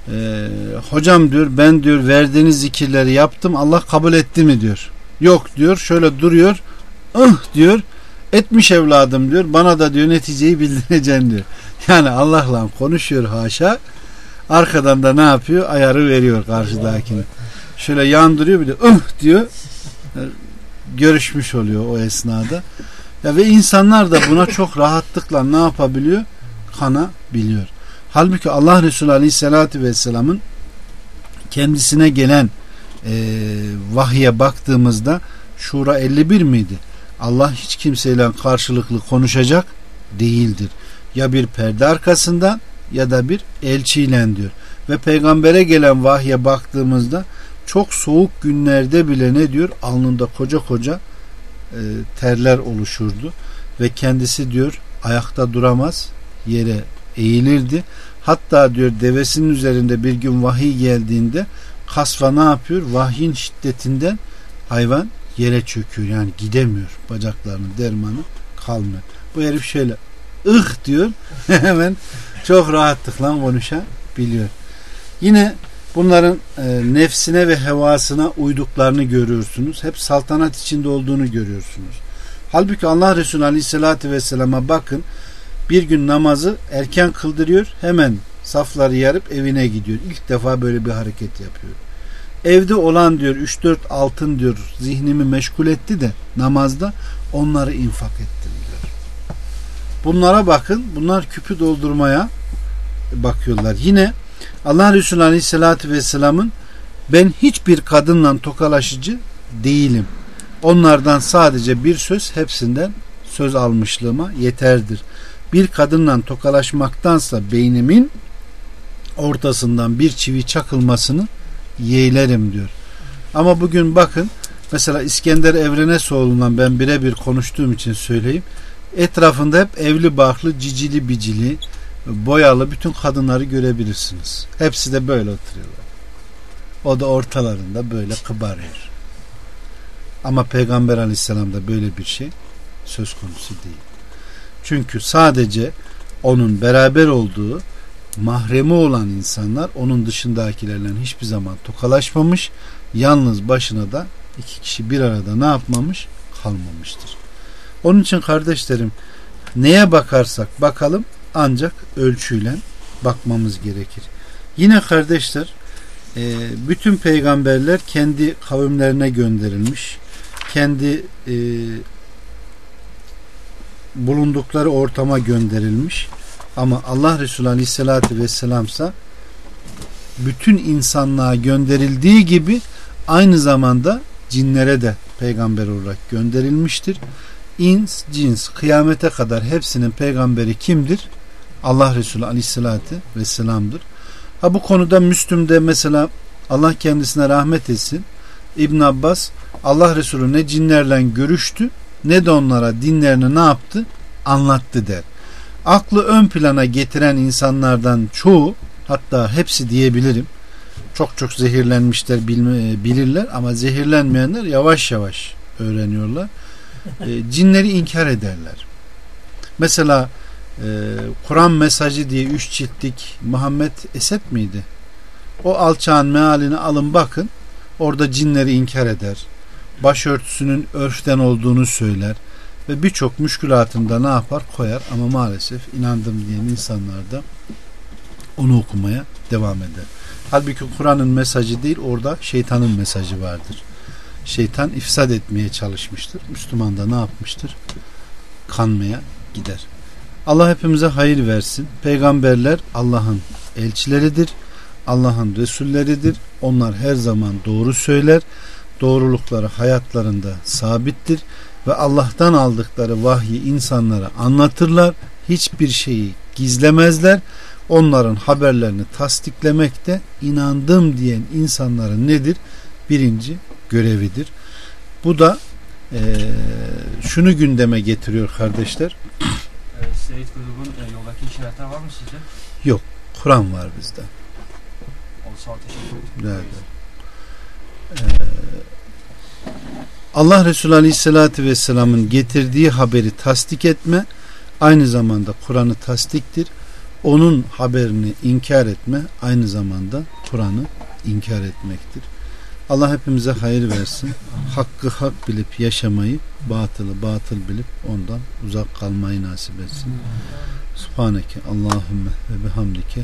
Ee, hocam diyor ben diyor verdiğiniz zikirleri yaptım Allah kabul etti mi diyor. Yok diyor şöyle duruyor. ıh diyor etmiş evladım diyor. Bana da diyor neticeyi bildireceksin diyor. Yani Allah'la konuşuyor haşa. Arkadan da ne yapıyor? Ayarı veriyor karşıdakini. Şöyle yandırıyor bir de ıh diyor. Görüşmüş oluyor o esnada. Ya ve insanlar da buna çok rahatlıkla ne yapabiliyor? Kana biliyor. Halbuki Allah Resulü Aleyhisselatü Vesselam'ın kendisine gelen e, vahye baktığımızda Şura 51 miydi? Allah hiç kimseyle karşılıklı konuşacak değildir. Ya bir perde arkasından ya da bir elçiyle diyor. Ve peygambere gelen vahye baktığımızda çok soğuk günlerde bile ne diyor? Alnında koca koca e, terler oluşurdu ve kendisi diyor ayakta duramaz yere eğilirdi. Hatta diyor devesinin üzerinde bir gün vahiy geldiğinde kasva ne yapıyor? Vahyin şiddetinden hayvan yere çöküyor. Yani gidemiyor. Bacaklarının dermanı kalmıyor. Bu herif şöyle ıh diyor. Hemen çok rahatlıkla konuşabiliyor. Yine bunların e, nefsine ve hevasına uyduklarını görüyorsunuz. Hep saltanat içinde olduğunu görüyorsunuz. Halbuki Allah Resulü Aleyhisselatü Vesselam'a bakın bir gün namazı erken kıldırıyor hemen safları yarıp evine gidiyor. İlk defa böyle bir hareket yapıyor. Evde olan diyor 3-4 altın diyor zihnimi meşgul etti de namazda onları infak ettim diyor. Bunlara bakın bunlar küpü doldurmaya bakıyorlar. Yine Allah Resulü Aleyhisselatü Vesselam'ın ben hiçbir kadınla tokalaşıcı değilim. Onlardan sadece bir söz hepsinden söz almışlığıma yeterdir. Bir kadınla tokalaşmaktansa beynimin ortasından bir çivi çakılmasını yeğlerim diyor. Ama bugün bakın mesela İskender Evrenesoğlu'ndan ben birebir konuştuğum için söyleyeyim. Etrafında hep evli barklı, cicili bicili, boyalı bütün kadınları görebilirsiniz. Hepsi de böyle oturuyorlar. O da ortalarında böyle kıbarıyor. Ama Peygamber Aleyhisselam'da böyle bir şey söz konusu değil. Çünkü sadece onun beraber olduğu mahremi olan insanlar onun dışındakilerle hiçbir zaman tokalaşmamış. Yalnız başına da iki kişi bir arada ne yapmamış? Kalmamıştır. Onun için kardeşlerim neye bakarsak bakalım ancak ölçüyle bakmamız gerekir. Yine kardeşler e, bütün peygamberler kendi kavimlerine gönderilmiş. Kendi e, bulundukları ortama gönderilmiş. Ama Allah Resulü Aleyhisselatü Vesselam'sa bütün insanlığa gönderildiği gibi aynı zamanda cinlere de peygamber olarak gönderilmiştir. İns, cins, kıyamete kadar hepsinin peygamberi kimdir? Allah Resulü Aleyhisselatü Vesselam'dır. Ha bu konuda Müslüm'de mesela Allah kendisine rahmet etsin. İbn Abbas Allah Resulü ne cinlerle görüştü ne de onlara dinlerini ne yaptı? Anlattı der. Aklı ön plana getiren insanlardan çoğu hatta hepsi diyebilirim çok çok zehirlenmişler bilme, bilirler ama zehirlenmeyenler yavaş yavaş öğreniyorlar. E, cinleri inkar ederler. Mesela e, Kur'an mesajı diye üç ciltlik Muhammed Esed miydi? O alçağın mealini alın bakın. Orada cinleri inkar eder. Başörtüsünün örften olduğunu söyler. Ve birçok müşkülatında ne yapar? Koyar. Ama maalesef inandım diyen insanlar da onu okumaya devam eder. Halbuki Kur'an'ın mesajı değil orada şeytanın mesajı vardır. Şeytan ifsad etmeye çalışmıştır. Müslüman da ne yapmıştır? Kanmaya gider. Allah hepimize hayır versin. Peygamberler Allah'ın elçileridir. Allah'ın resulleridir. Onlar her zaman doğru söyler. Doğrulukları hayatlarında sabittir ve Allah'tan aldıkları vahyi insanlara anlatırlar. Hiçbir şeyi gizlemezler. Onların haberlerini tasdiklemek de inandım diyen insanların nedir? Birinci görevidir. Bu da e, şunu gündeme getiriyor kardeşler. Seyit grubun e, yoldaki işaretler var mı sizce? Yok. Kur'an var bizde. Olsa teşekkür ederim. Ee, Allah Resulü Aleyhisselatü Vesselam'ın getirdiği haberi tasdik etme aynı zamanda Kur'an'ı tasdiktir. Onun haberini inkar etme aynı zamanda Kur'an'ı inkar etmektir. Allah hepimize hayır versin. Hakkı hak bilip yaşamayı, batılı batıl bilip ondan uzak kalmayı nasip etsin. Subhaneke Allahümme ve bihamdike